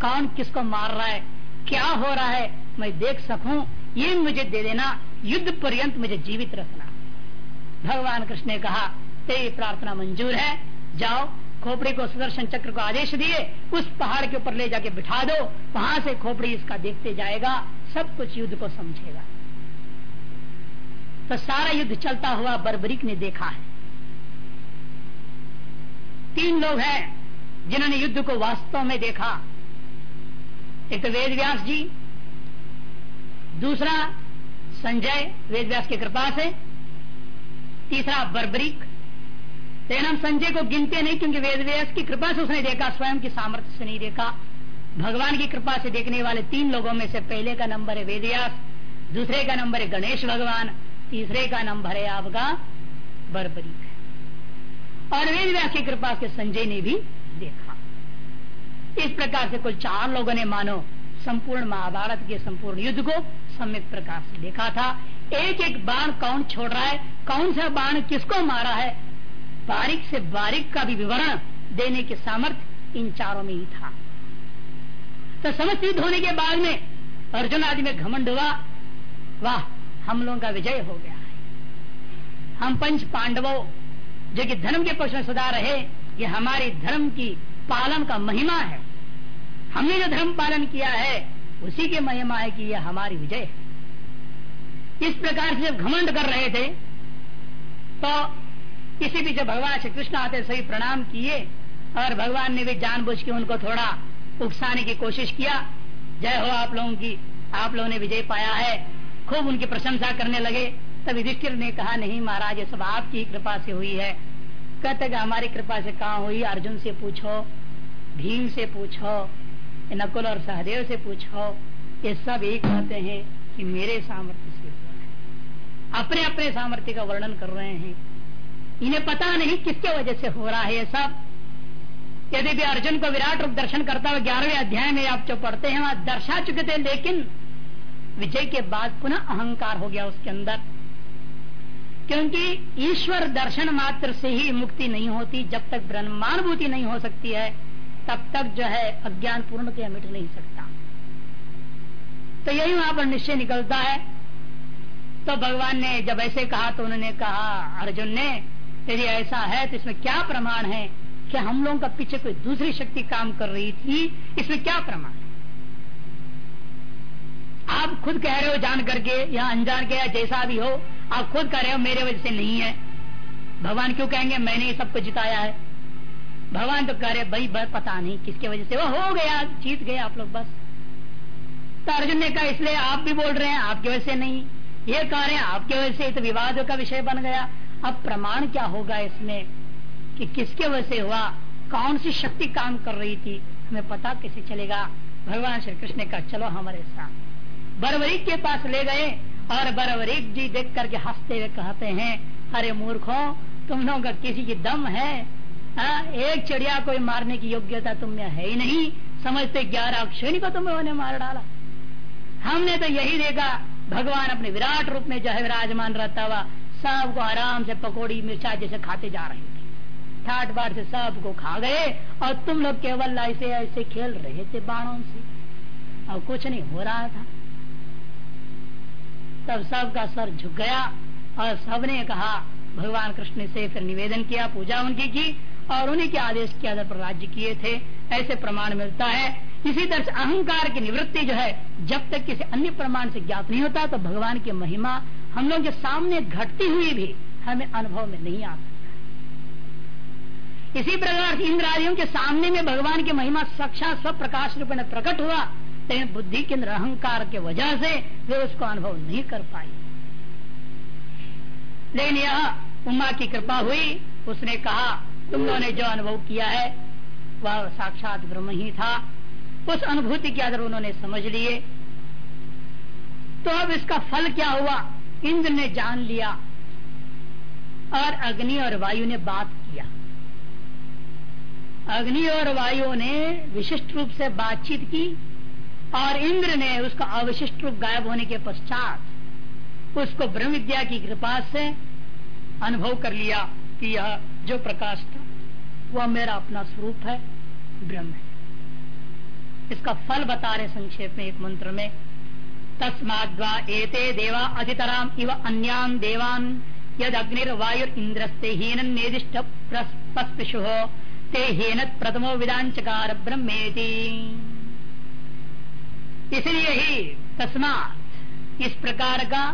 कौन किसको मार रहा है? क्या हो रहा है? मैं देख सकूँ। ये मुझे दे देना। युद्ध पर्यंत मुझे जीवित रखना। भगवान कृष्ण ने कहा, तेरी प्रार्थना मंजूर है। जाओ, खोपड़ी को सुदर्शन चक्र को आदेश दिए। उस पहाड़ के ऊपर ले जाके बिठा दो। वहाँ से खोपड़ी इसका देखते जाएगा। सब कुछ युद्ध को समझेगा। तो सारा युद्ध चलता हुआ बर्बरिक ने देखा है। तीन लोग हैं जिन्होंने युद्ध को वास्तव में देखा। एक तो वेद व्यास जी, दूसरा संजय वेद व्यास की कृपा से, तीसरा बर्बरिक। हम संजय को गिनते नहीं क्योंकि वेद व्यास की कृपा से उसने देखा, स्वयं की सामर्थ्य से नहीं देखा। भगवान की कृपा से देखने वाले तीन लोगों में से पहले का नंबर है वेदव्यास, दूसरे का नंबर है गणेश भगवान तीसरे का नंबर है आपका बरबरी और वेद व्यास की कृपा से संजय ने भी देखा। इस प्रकार से कुल चार लोगों ने मानो संपूर्ण महाभारत के संपूर्ण युद्ध को सम्यक प्रकार से देखा था। एक एक बाण कौन छोड़ रहा है? कौन सा बाण किसको मारा है? बारीक से बारीक का भी विवरण देने के सामर्थ्य इन चारों में ही था। तो समस्त युद्ध होने के बाद में अर्जुन आदि में घमंड हुआ। वाह हम लोगों का विजय हो गया है। हम पंच पांडवों, जो कि धर्म के पक्ष में सदा रहे, ये हमारे धर्म की पालन का महिमा है। हमने जो धर्म पालन किया है, उसी के महिमा है कि यह हमारी विजय है। इस प्रकार से जब घमंड कर रहे थे तो इसी बीच भगवान श्री कृष्ण आते सही प्रणाम किए, और भगवान ने भी जानबूझ के उनको थोड़ा उकसाने की कोशिश किया, जय हो आप लोगों की, आप लोगों ने विजय पाया है खूब उनकी प्रशंसा करने लगे। तब युधिष्ठिर ने कहा, नहीं महाराज, ये सब आपकी कृपा से हुई है। कहते हमारी कृपा से कहा हुई? अर्जुन से पूछो, भीम से पूछो, नकुल और सहदेव से पूछो। ये सब एक कहते हैं कि मेरे सामर्थ्य से हुआ अपने अपने सामर्थ्य का वर्णन कर रहे हैं। इन्हें पता नहीं किसके वजह से हो रहा है ये सब। यदि भी अर्जुन को विराट रूप दर्शन करता हुआ ग्यारहवें अध्याय में आप जो पढ़ते हैं, वहाँ दर्शा चुके थे, लेकिन विजय के बाद पुनः अहंकार हो गया उसके अंदर। क्योंकि ईश्वर दर्शन मात्र से ही मुक्ति नहीं होती, जब तक ब्रह्मानुभूति नहीं हो सकती है, तब तक जो है अज्ञान पूर्णतया मिट नहीं सकता। तो यही वहाँ पर निश्चय निकलता है। तो भगवान ने जब ऐसे कहा तो उन्होंने कहा, अर्जुन ने, यदि ऐसा है तो इसमें क्या प्रमाण है? कि हम लोगों का पीछे कोई दूसरी शक्ति काम कर रही थी? इसमें क्या प्रमाण आप खुद कह रहे हो जान करके, या अनजान के, या जैसा भी हो, आप खुद कह रहे हो मेरे वजह से नहीं है। भगवान क्यों कहेंगे, मैंने ही सबको जिताया है। भगवान तो कह रहे भाई पता नहीं किसके वजह से। वो हो गया, जीत गए आप लोग, बस। तो अर्जुन ने कहा, इसलिए आप भी बोल रहे हैं, आपकी वजह से नहीं। ये कह रहे हैं, आपके वजह से तो विवाद का विषय बन गया। अब प्रमाण क्या होगा इसमें? कि किसके वजह से हुआ? कौन सी शक्ति काम कर रही थी? हमें पता कैसे चलेगा? भगवान श्री कृष्ण ने कहा, चलो हमारे साथ। बरवरीक के पास ले गए और बरवरीक जी देख करके हँसते हुए कहते हैं अरे मूर्खों तुम लोगों का किसी की दम है? आ, हाँ, एक चिड़िया को मारने की योग्यता तुम में है ही नहीं। समझते ग्यारह अक्षणी को तुम ने मार डाला। हमने तो यही देखा भगवान अपने विराट रूप में जो है विराजमान रहता हुआ सबको आराम से पकौड़ी मिर्चा जैसे खाते जा रहे थे। ठाट बाट से सबको खा गए और तुम लोग केवल ऐसे ऐसे खेल रहे थे बाणों से। और कुछ नहीं हो रहा था। तब सबका सर झुक गया और सबने कहा, भगवान कृष्ण से फिर निवेदन किया, पूजा उनकी की और उन्हीं के आदेश के आधार पर राज्य किए थे। ऐसे प्रमाण मिलता है। इसी तरह से अहंकार की निवृत्ति जो है, जब तक किसी अन्य प्रमाण से ज्ञात नहीं होता तो भगवान की महिमा हम लोग के सामने घटती हुई भी हमें अनुभव में नहीं आ सकता। इसी प्रकार इंद्र आदियों के सामने में भगवान की महिमा सक्षा स्व प्रकाश रूप में प्रकट हुआ। लेकिन बुद्धि के अंदर अहंकार के वजह से वे उसको अनुभव नहीं कर पाई लेकिन यह उमा की कृपा हुई। उसने कहा तुम लोगों ने जो अनुभव किया है, वह साक्षात ब्रह्म ही था। उस अनुभूति के आधार उन्होंने समझ लिए। तो अब इसका फल क्या हुआ? इंद्र ने जान लिया और अग्नि और वायु ने बात किया। अग्नि और वायु ने विशिष्ट रूप से बातचीत की। और इंद्र ने उसका अवशिष्ट रूप गायब होने के पश्चात उसको ब्रह्म विद्या की कृपा से अनुभव कर लिया कि यह जो प्रकाश था, वह मेरा अपना स्वरूप है, ब्रह्म है। इसका फल बता रहे संक्षेप में एक मंत्र में, तस्माद्वा एते देवा अधितराम इव अन्यान देवान यद अग्निर्वायुर इंद्रस्ते हीन निर्दिष्ट पस्पृशु ते हेन प्रथमो विदांचकार ब्रह्मेति। इसलिए ही तस्मात इस प्रकार का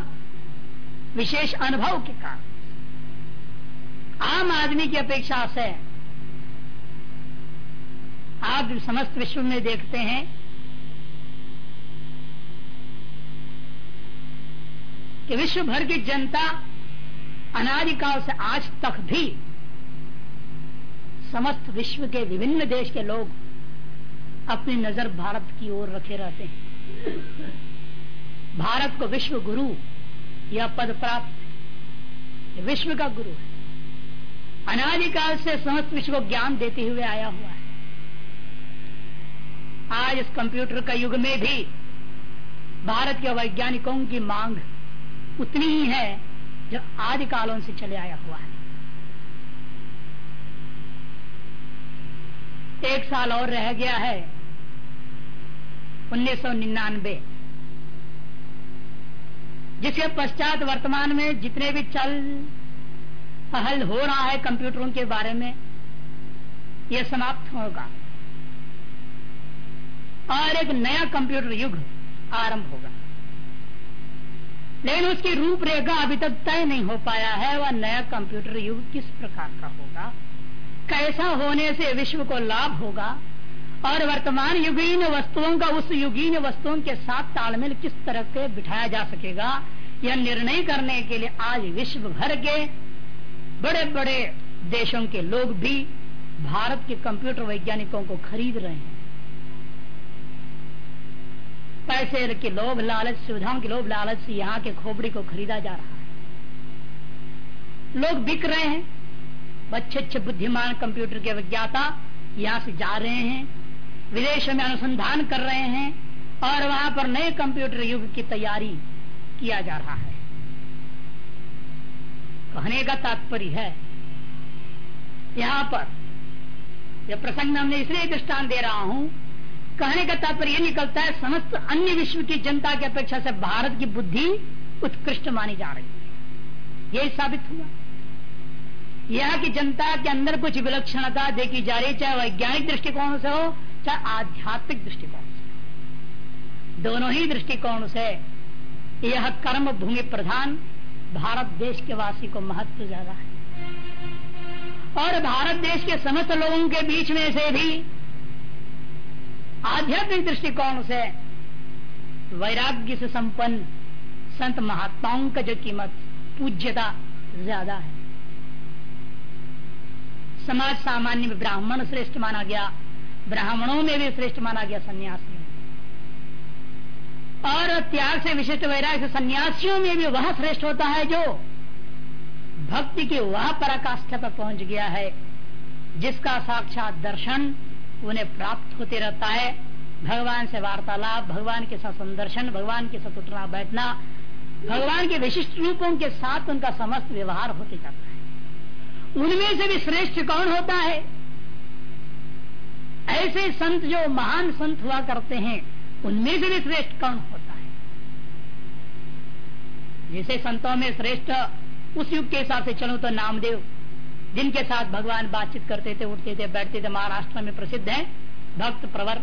विशेष अनुभव के कारण। आम आदमी की अपेक्षा से आप समस्त विश्व में देखते हैं, कि विश्व भर की जनता अनादिकाल से आज तक भी समस्त विश्व के विभिन्न देश के लोग अपनी नज़र भारत की ओर रखे रहते हैं। भारत को विश्व गुरु यह पद प्राप्त विश्व का गुरु है। अनादिकाल से समस्त विश्व को ज्ञान देते हुए आया हुआ है। आज इस कंप्यूटर का युग में भी भारत के वैज्ञानिकों की मांग उतनी ही है जो आदि कालों से चले आया हुआ है। एक साल और रह गया है। उन्नीस सौ निन्यानबे जिसके पश्चात वर्तमान में जितने भी चल पहल हो रहा है कंप्यूटरों के बारे में यह समाप्त होगा। और एक नया कंप्यूटर युग आरंभ होगा। लेकिन उसकी रूपरेखा अभी तक तय नहीं हो पाया है, वह नया कंप्यूटर युग किस प्रकार का होगा। कैसा होने से विश्व को लाभ होगा? और वर्तमान युगीन वस्तुओं का उस युगीन वस्तुओं के साथ तालमेल किस तरह से बिठाया जा सकेगा? यह निर्णय करने के लिए आज विश्व भर के बड़े बड़े देशों के लोग भी भारत के कंप्यूटर वैज्ञानिकों को खरीद रहे हैं। पैसे के लोभ लालच, सुविधाओं के लोभ लालच से यहाँ के खोपड़ी को खरीदा जा रहा है। लोग बिक रहे हैं। अच्छे अच्छे बुद्धिमान कंप्यूटर के विज्ञाता यहाँ से जा रहे हैं, विदेश में अनुसंधान कर रहे हैं, और वहाँ पर नए कंप्यूटर युग की तैयारी किया जा रहा है। कहने का तात्पर्य है, यहाँ पर यह प्रसंग हमने इसलिए दृष्टान दे रहा हूँ, कहने का तात्पर्य निकलता है, समस्त अन्य विश्व की जनता की अपेक्षा से भारत की बुद्धि उत्कृष्ट मानी जा रही है। यही साबित हुआ। यह कि जनता के अंदर कुछ विलक्षणता देखी जा रही चाहे वैज्ञानिक दृष्टिकोण से हो, चाहे आध्यात्मिक दृष्टिकोण से। दोनों ही दृष्टिकोण से यह कर्म भूमि प्रधान भारत देश के वासी को महत्व ज़्यादा है। और भारत देश के समस्त लोगों के बीच में से भी आध्यात्मिक दृष्टिकोण से वैराग्य से संपन्न संत महात्माओं का जो कीमत, पूज्यता ज़्यादा है। समाज सामान्य में ब्राह्मण श्रेष्ठ माना गया, ब्राह्मणों में भी श्रेष्ठ माना गया सन्यासी। और त्याग से विशिष्ट वैराग्य से सन्यासियों में भी वह श्रेष्ठ होता है जो भक्ति की वह पराकाष्ठा पर पहुँच गया है, जिसका साक्षात दर्शन उन्हें प्राप्त होते रहता है। भगवान से वार्तालाप, भगवान के साथ संदर्शन, भगवान के साथ उठना, बैठना, भगवान के विशिष्ट रूपों के साथ उनका समस्त व्यवहार होते जाता है। उनमें से भी श्रेष्ठ कौन होता है? ऐसे संत जो महान संत हुआ करते हैं, उनमें से भी श्रेष्ठ कौन होता है? जिसे संतों में श्रेष्ठ, उस युग के हिसाब से चलो तो नामदेव, जिनके साथ भगवान बातचीत करते थे, उठते थे, बैठते थे, महाराष्ट्र में प्रसिद्ध है, भक्त प्रवर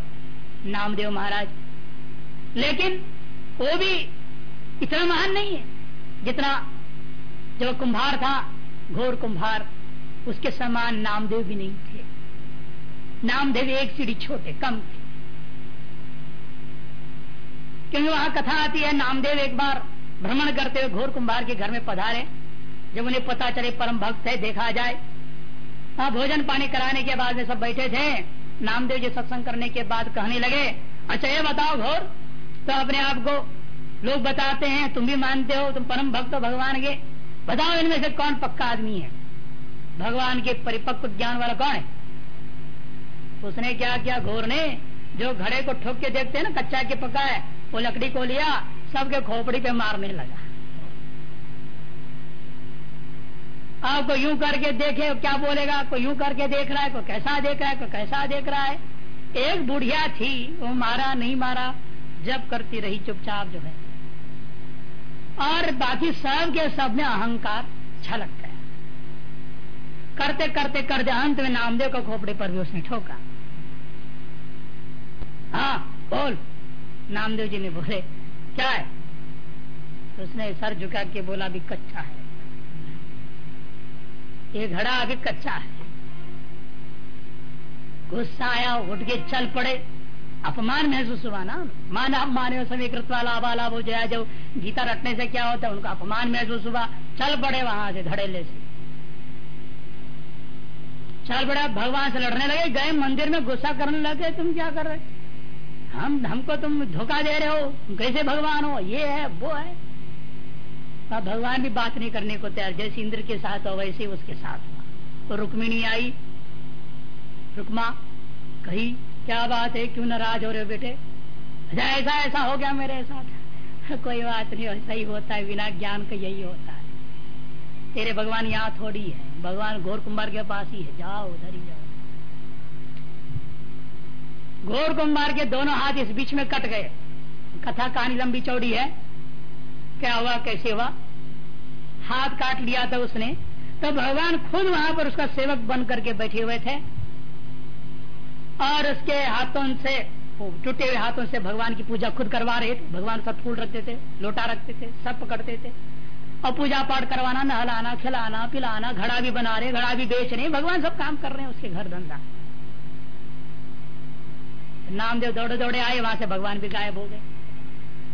नामदेव महाराज। लेकिन वो भी इतना महान नहीं है, जितना जब कुंभार था, घोर कुंभार। उसके समान नामदेव भी नहीं थे। नामदेव एक सीढ़ी छोटे, कम थे। क्योंकि वहाँ कथा आती है, नामदेव एक बार भ्रमण करते हुए घोर कुंभार के घर में पधारे। जब उन्हें पता चले परम भक्त है, देखा जाए। वहाँ भोजन पानी कराने के बाद में सब बैठे थे। नामदेव जी सत्संग करने के बाद कहने लगे अच्छा ये बताओ घोर तो अपने आप को लोग बताते हैं, तुम भी मानते हो, तुम परम भक्त हो भगवान के। बताओ इनमें से कौन पक्का आदमी है? भगवान के परिपक्व ज्ञान वाला कौन है? उसने क्या किया? घोर ने जो घड़े को ठोक के देखते हैं ना, कच्चा के पका है, वो लकड़ी को लिया, सबके खोपड़ी पे मारने लगा। आपको यूँ करके देखे, क्या बोलेगा? कोई यूँ करके देख रहा है, कोई कैसा देख रहा है, कोई कैसा देख रहा है। एक बुढ़िया थी, वो मारा, नहीं मारा, जब करती रही चुपचाप जो है। और बाकी सब के सब में अहंकार, छलक। करते करते करते, अंत में नामदेव का खोपड़े पर भी उसने ठोका। हाँ बोल। नामदेव जी ने बोले, क्या है? तो उसने सर झुका के बोला भी कच्चा है। ये घड़ा अभी कच्चा है। गुस्सा आया, उठ के चल पड़े। अपमान महसूस हुआ ना? मान माने समय कृतवाला अबाला वो जो जब गीता रटने से क्या होता है, उनका अपमान महसूस हुआ। चल पड़े वहाँ से धड़ेले से। चल बड़ा भगवान से लड़ने लगे, गए मंदिर में, गुस्सा करने लगे, तुम क्या कर रहे? हम, हमको तुम धोखा दे रहे हो, कैसे भगवान हो? ये है, वो है। अब भगवान भी बात नहीं करने को तैयार, जैसे इंद्र के साथ हो वैसे उसके साथ हुआ। तो रुक्मिणी आई। रुकमा, कही, क्या बात है? क्यों नाराज़ हो रहे हो बेटे? अच्छा ऐसा ऐसा हो गया मेरे साथ। कोई बात नहीं, ऐसा ही होता है, बिना ज्ञान का यही होता है। तेरे भगवान यहाँ थोड़ी है। भगवान घोर कुंभार के पास ही है। जाओ, उधर ही जाओ। घोर कुंभार के दोनों हाथ इस बीच में कट गए। कथा कहानी लंबी चौड़ी है। क्या हुआ, कैसे हुआ? हाथ काट लिया था उसने। तो भगवान खुद वहाँ पर उसका सेवक बन करके बैठे हुए थे। और उसके हाथों से, टूटे हुए हाथों से भगवान की पूजा खुद करवा रहे थे। भगवान सब फूल रखते थे, लोटा रखते थे, सब पकड़ते थे। और पूजा पाठ करवाना, नहलाना, खिलाना, पिलाना, घड़ा भी बना रहे, घड़ा भी बेच रहे, भगवान सब काम कर रहे हैं उसके घर धंधा। नामदेव दौड़े दौड़े आए, वहाँ से भगवान भी गायब हो गए।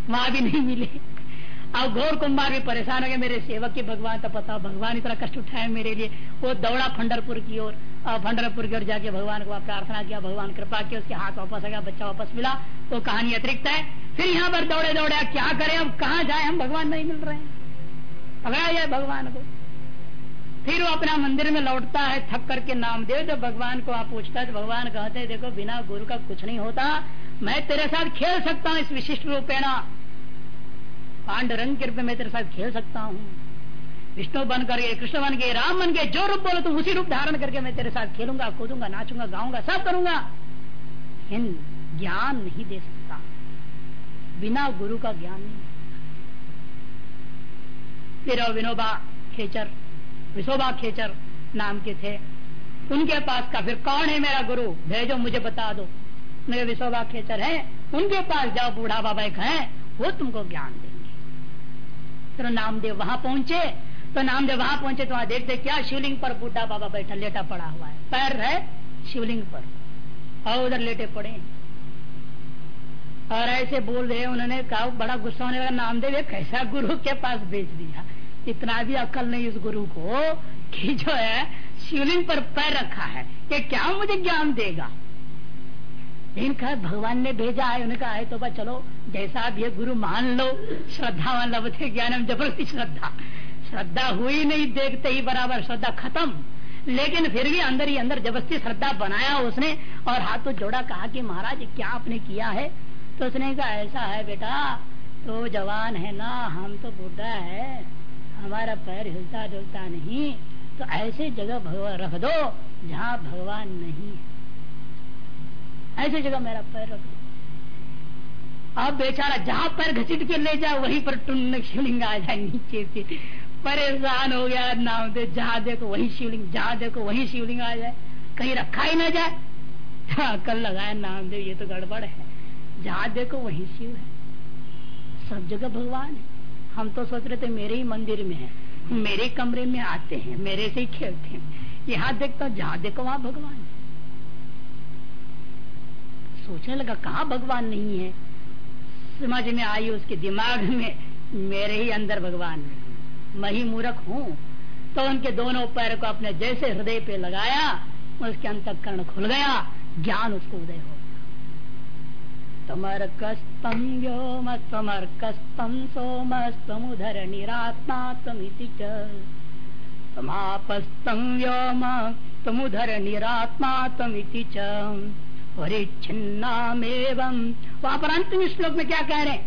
वहाँ भी नहीं मिले। अब घोर कुंभार भी परेशान हो गए, मेरे सेवक के भगवान तो पता, भगवान इतना कष्ट उठाए मेरे लिए। वो दौड़ा फंडरपुर की ओर। और फंडरपुर की ओर जाके भगवान को प्रार्थना किया, भगवान कृपा किया उसके हाथ वापस आ गया, बच्चा वापस मिला। वो कहानी अतिरिक्त है। फिर यहाँ पर दौड़े दौड़े क्या करें? अब कहाँ जाए? हम भगवान नहीं मिल रहे हैं। पकड़ा जाए भगवान को। फिर वो अपना मंदिर में लौटता है, थक करके नाम दे तो भगवान को आप पूछता है तो भगवान कहते हैं, देखो, बिना गुरु का कुछ नहीं होता। मैं तेरे साथ खेल सकता हूँ इस विशिष्ट रूपेणा पांडुरंग के रूप में तेरे साथ खेल सकता हूँ। विष्णु बन करके कृष्ण बन के राम बन के जो रूप बोलो तुम उसी रूप धारण करके मैं तेरे साथ खेलूँगा, कूदूँगा, नाचूँगा, गाऊँगा, सब करूँगा। ज्ञान नहीं दे सकता। बिना गुरु का ज्ञान नहीं। विनोबा खेचर, विशोभा खेचर नाम के थे। उनके पास का, फिर कौन है मेरा गुरु? भेजो, मुझे बता दो। मेरे विशोभा खेचर है, उनके पास जाओ, बूढ़ा बाबा एक है, वो तुमको ज्ञान देंगे। तो नामदेव वहाँ पहुँचे तो नामदेव वहाँ पहुँचे तो वहाँ देखते क्या शिवलिंग पर बूढ़ा बाबा बैठा, लेटा पड़ा हुआ है। पैर है शिवलिंग पर, और उधर लेटे पड़े और ऐसे बोल रहे उन्होंने कहा, बड़ा गुस्सा होने लगा, नामदेव कैसा गुरु के पास भेज दिया? इतना भी अकल नहीं उस गुरु को कि जो है, शिवलिंग पर पैर रखा है। कि क्या मुझे ज्ञान देगा? लेकिन कहा, भगवान ने भेजा है उन्हें कहा है तो चलो, जैसा भी है गुरु मान लो। श्रद्धा मान लवते ज्ञान ज़बरदस्ती श्रद्धा। श्रद्धा हुई नहीं, देखते ही बराबर श्रद्धा खत्म। लेकिन फिर भी अंदर ही अंदर ज़बरदस्ती श्रद्धा बनाया उसने, और हाथों तो जोड़ा, कहा कि महाराज, क्या आपने किया है? तो उसने कहा, ऐसा है बेटा तो जवान है ना, हम तो बूढ़ा है। हमारा पैर हिलता डुलता नहीं तो ऐसे जगह भगवान रख दो जहाँ भगवान नहीं ऐसे जगह मेरा पैर रख दो। अब बेचारा जहाँ पैर घसीट के ले जाए वहीं पर टुन शिवलिंग आ जाए नीचे से। परेशान हो गया नाम दे जहाँ देखो वही शिवलिंग जहाँ देखो वही शिवलिंग आ जाए। कहीं रखा ही ना जाए। हाँ, कल लगाया नाम दे ये तो गड़बड़ है। जहाँ देखो वही शिव है। सब जगह भगवान है। हम तो सोच रहे थे मेरे ही मंदिर में है। मेरे कमरे में आते हैं, मेरे से ही खेलते हैं। यहाँ देखता जहाँ देखो, वहाँ भगवान। सोचने लगा, कहा भगवान नहीं है? समझ में आई उसके दिमाग में, मेरे ही अंदर भगवान नहीं मैं ही मूर्ख हूँ। तो उनके दोनों पैर को अपने जैसे हृदय पे लगाया, उसके अंतकरण खुल गया, ज्ञान उसको उदय हो तमर्कस्तम व्योमस्तमर्कस्तम सोमस्तमुधर निरात्मा तमिति तमापस्तम व्योम तमुधर निरात्मा तमिति च। परिच्छिन्नामेवं वहाँ पर अंतिम श्लोक में क्या कह रहे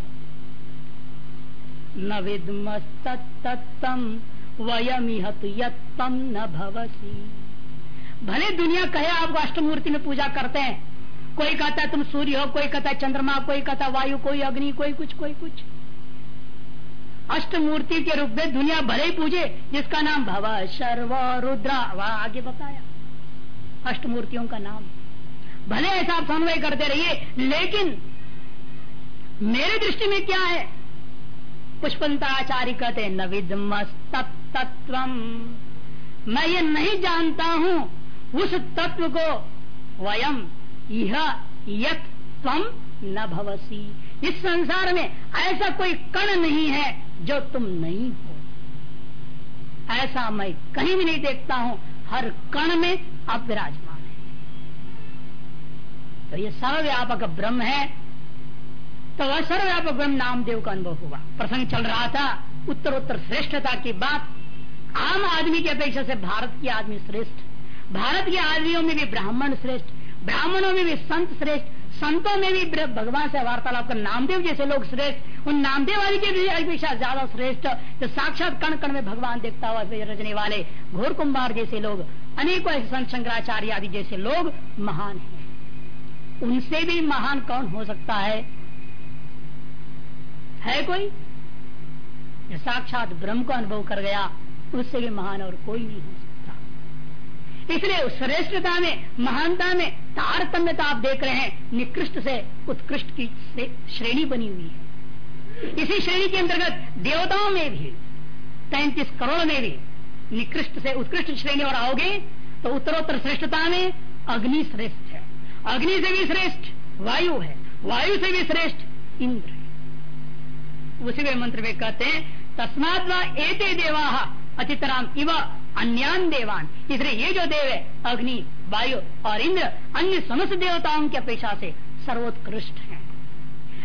न विद्मस्तम वयमिहत यम न भवसी। भले दुनिया कहे आपको अष्टमूर्ति में पूजा करते हैं कोई कहता है तुम सूर्य हो, कोई कहता है चंद्रमा कोई कहता वायु, कोई अग्नि, कोई कुछ कोई कुछ। अष्टमूर्ति के रूप में दुनिया भले ही पूजे, जिसका नाम भव शर्व रुद्रा। वह आगे बताया, अष्टमूर्तियों का नाम। भले ऐसा आप समन्वय करते रहिए, लेकिन मेरे दृष्टि में क्या है? पुष्पंताचार्य कहते न विदमस्तत्व मैं ये नहीं जानता हूँ, उस तत्व को वयम यह यत न भवसी। इस संसार में ऐसा कोई कण नहीं है जो तुम नहीं हो। ऐसा मैं कहीं भी नहीं देखता हूँ। हर कण में आप विराजमान है। तो ये सर्वव्यापक ब्रह्म है। तो वह सर्वव्यापक ब्रह्म नामदेव का अनुभव हुआ। प्रसंग चल रहा था उत्तर उत्तर श्रेष्ठता की बात। आम आदमी की अपेक्षा से भारत की आदमी श्रेष्ठ। भारत के आदमियों में भी ब्राह्मण श्रेष्ठ। ब्राह्मणों में भी संत श्रेष्ठ, संतों में भी भगवान से वार्तालाप कर, नामदेव जैसे लोग श्रेष्ठ, उन नामदेव आदि के भी अपेक्षा ज़्यादा श्रेष्ठ, जो साक्षात कण कण में भगवान देखता हुआ रचने वाले घोर कुंभार जैसे लोग, अनेकों ऐसे संत शंकराचार्य आदि जैसे लोग महान हैं। उनसे भी महान कौन हो सकता है? है कोई? साक्षात ब्रह्म को अनुभव कर गया, उससे भी महान और कोई नहीं हो इसलिए श्रेष्ठता में, महानता में, तारतम्यता आप देख रहे हैं, निकृष्ट से, उत्कृष्ट की श्रेणी बनी हुई है। इसी श्रेणी के अंतर्गत देवताओं में भी, तैतीस करोड़ में भी निकृष्ट से उत्कृष्ट श्रेणी और आओगे तो उत्तरोत्तर श्रेष्ठता में अग्नि श्रेष्ठ है। अग्नि से भी श्रेष्ठ वायु है। वायु से भी श्रेष्ठ इंद्र है। उसी वे मंत्र में कहते हैं तस्मात व एते देवा अतितराम इव अन्यान देवान। इसलिए ये जो देव है, अग्नि, वायु और इंद्र, अन्य समस्त देवताओं की अपेक्षा से सर्वोत्कृष्ट है।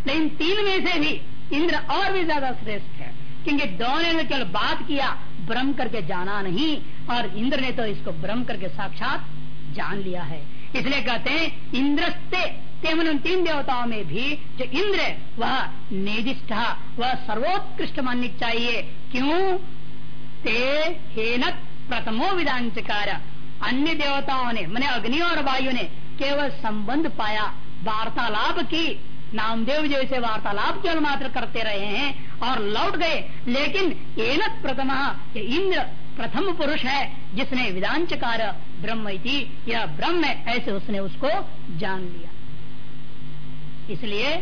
लेकिन तीन में से भी इंद्र और भी ज़्यादा श्रेष्ठ है। क्योंकि दोनों ने केवल बात किया, ब्रह्म करके जाना नहीं, और इंद्र ने तो इसको ब्रह्म करके साक्षात जान लिया है। इसलिए कहते हैं, इंद्रस्ते तेमन तीन देवताओं में भी जो इंद्र है, वह निधिष्ठ वह सर्वोत्कृष्ट माननी चाहिए। क्यों? ते हेनत प्रथमो विधांचकार अन्य देवताओं ने, मैंने अग्नि और वायु ने केवल संबंध पाया। वार्तालाप की। नामदेव जैसे वार्तालाप केवल मात्र करते रहे हैं और लौट गए। लेकिन एनत प्रथम इंद्र प्रथम पुरुष है जिसने विधांचकार ब्रह्म यह ब्रह्म है ऐसे उसने उसको जान लिया। इसलिए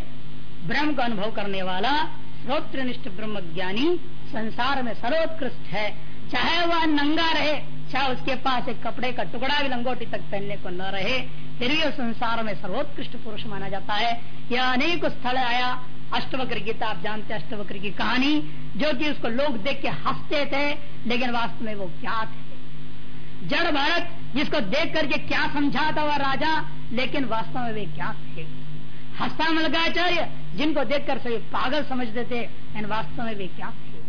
ब्रह्म का अनुभव करने वाला श्रोत्रनिष्ठ ब्रह्म ज्ञानी संसार में सर्वोत्कृष्ट है। चाहे वह नंगा रहे, चाहे उसके पास एक कपड़े का टुकड़ा भी लंगोटी तक पहनने को न रहे, फिर भी संसार में सर्वोत्कृष्ट पुरुष माना जाता है। यह अनेक स्थल आया, अष्टवक्र गीता, आप जानते अष्टवक्र की कहानी, जो कि उसको लोग देख के हँसते थे, लेकिन वास्तव में वो क्या थे? जड़ भारत, जिसको देख करके क्या समझा था वह राजा, लेकिन वास्तव में वे क्या थे? हस्ता मलगाचार्य जिनको देखकर सभी पागल समझते थे लेकिन वास्तव में वे क्या थे?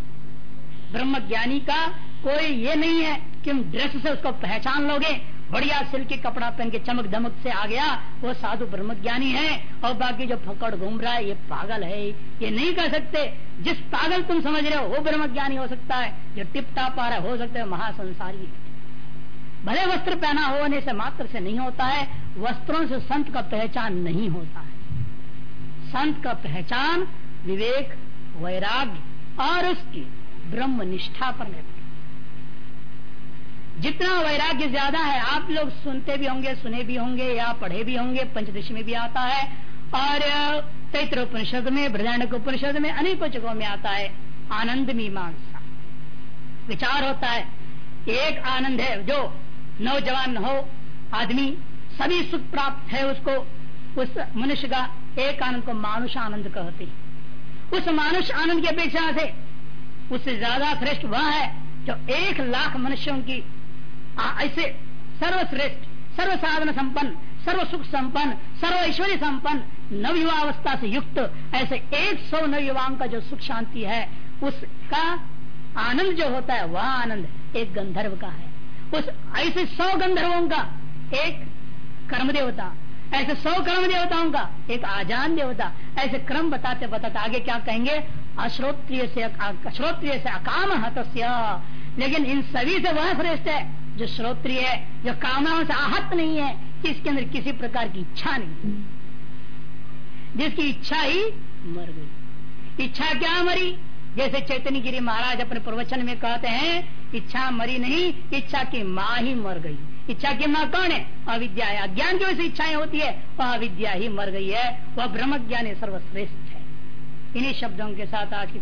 ब्रह्म ज्ञानी का कोई ये नहीं है कि हम ड्रेस से उसको पहचान लोगे। बढ़िया सिल्की कपड़ा पहन के चमक धमक से आ गया, वो साधु ब्रह्म ज्ञानी है और बाकी जो फकड़ घूम रहा है, ये पागल है। ये नहीं कर सकते। जिस पागल तुम समझ रहे हो, वो ब्रह्म ज्ञानी हो सकता है। जो टिप टाप आ रहा है, हो सकता है महासंसारी भले वस्त्र पहना होने से मात्र से नहीं होता है। वस्त्रों से संत का पहचान नहीं होता है। संत का पहचान विवेक, वैराग्य और उसकी ब्रह्म निष्ठा पर निर्भर जितना वैराग्य ज़्यादा है, आप लोग सुनते भी होंगे, सुने भी होंगे, या पढ़े भी होंगे पंचदशी में भी आता है, और तैत्र उपनिषद में बृदारण्य उपनिषद में, अनेकों जगहों में आता है आनंद मीमांसा विचार होता है, एक आनंद है जो नौजवान हो, आदमी, सभी सुख प्राप्त है उसको, उस मनुष्य का एक आनंद को मानुष आनंद कहते हैं। उस मानुष आनंद की अपेक्षा से, उससे ज़्यादा श्रेष्ठ वह है जो एक लाख मनुष्यों की ऐसे सर्वश्रेष्ठ सर्व साधन संपन्न सर्व सुख संपन्न सर्व ऐश्वर्य संपन्न नव नवयुवावस्था से युक्त ऐसे एक सौ नवयुवाओं का जो सुख शांति है, उसका आनंद जो होता है, वह आनंद एक गंधर्व का है। उस ऐसे सौ गंधर्वों का एक कर्म देवता ऐसे सौ कर्म देवताओं का एक आजान देवता, ऐसे क्रम बताते बताते आगे क्या कहेंगे? अश्रोत्रिय से अश्रोत्रिय से अकाम हतस्य लेकिन इन सभी से वह श्रेष्ठ है। जो श्रोत्रिय है, जो कामनाओं से आहत नहीं है, इसके अंदर किसी प्रकार की इच्छा नहीं। जिसकी इच्छा ही मर गई। इच्छा क्या मरी? जैसे चैतन्य गिरी महाराज अपने प्रवचन में कहते हैं, इच्छा मरी नहीं, इच्छा की माँ ही मर गई। इच्छा की माँ कौन है? अविद्या अज्ञान की वजह से इच्छाएँ होती है, वह अविद्या ही मर गई है। वह ब्रह्म ज्ञान सर्वश्रेष्ठ है। इन्हीं शब्दों के साथ आज की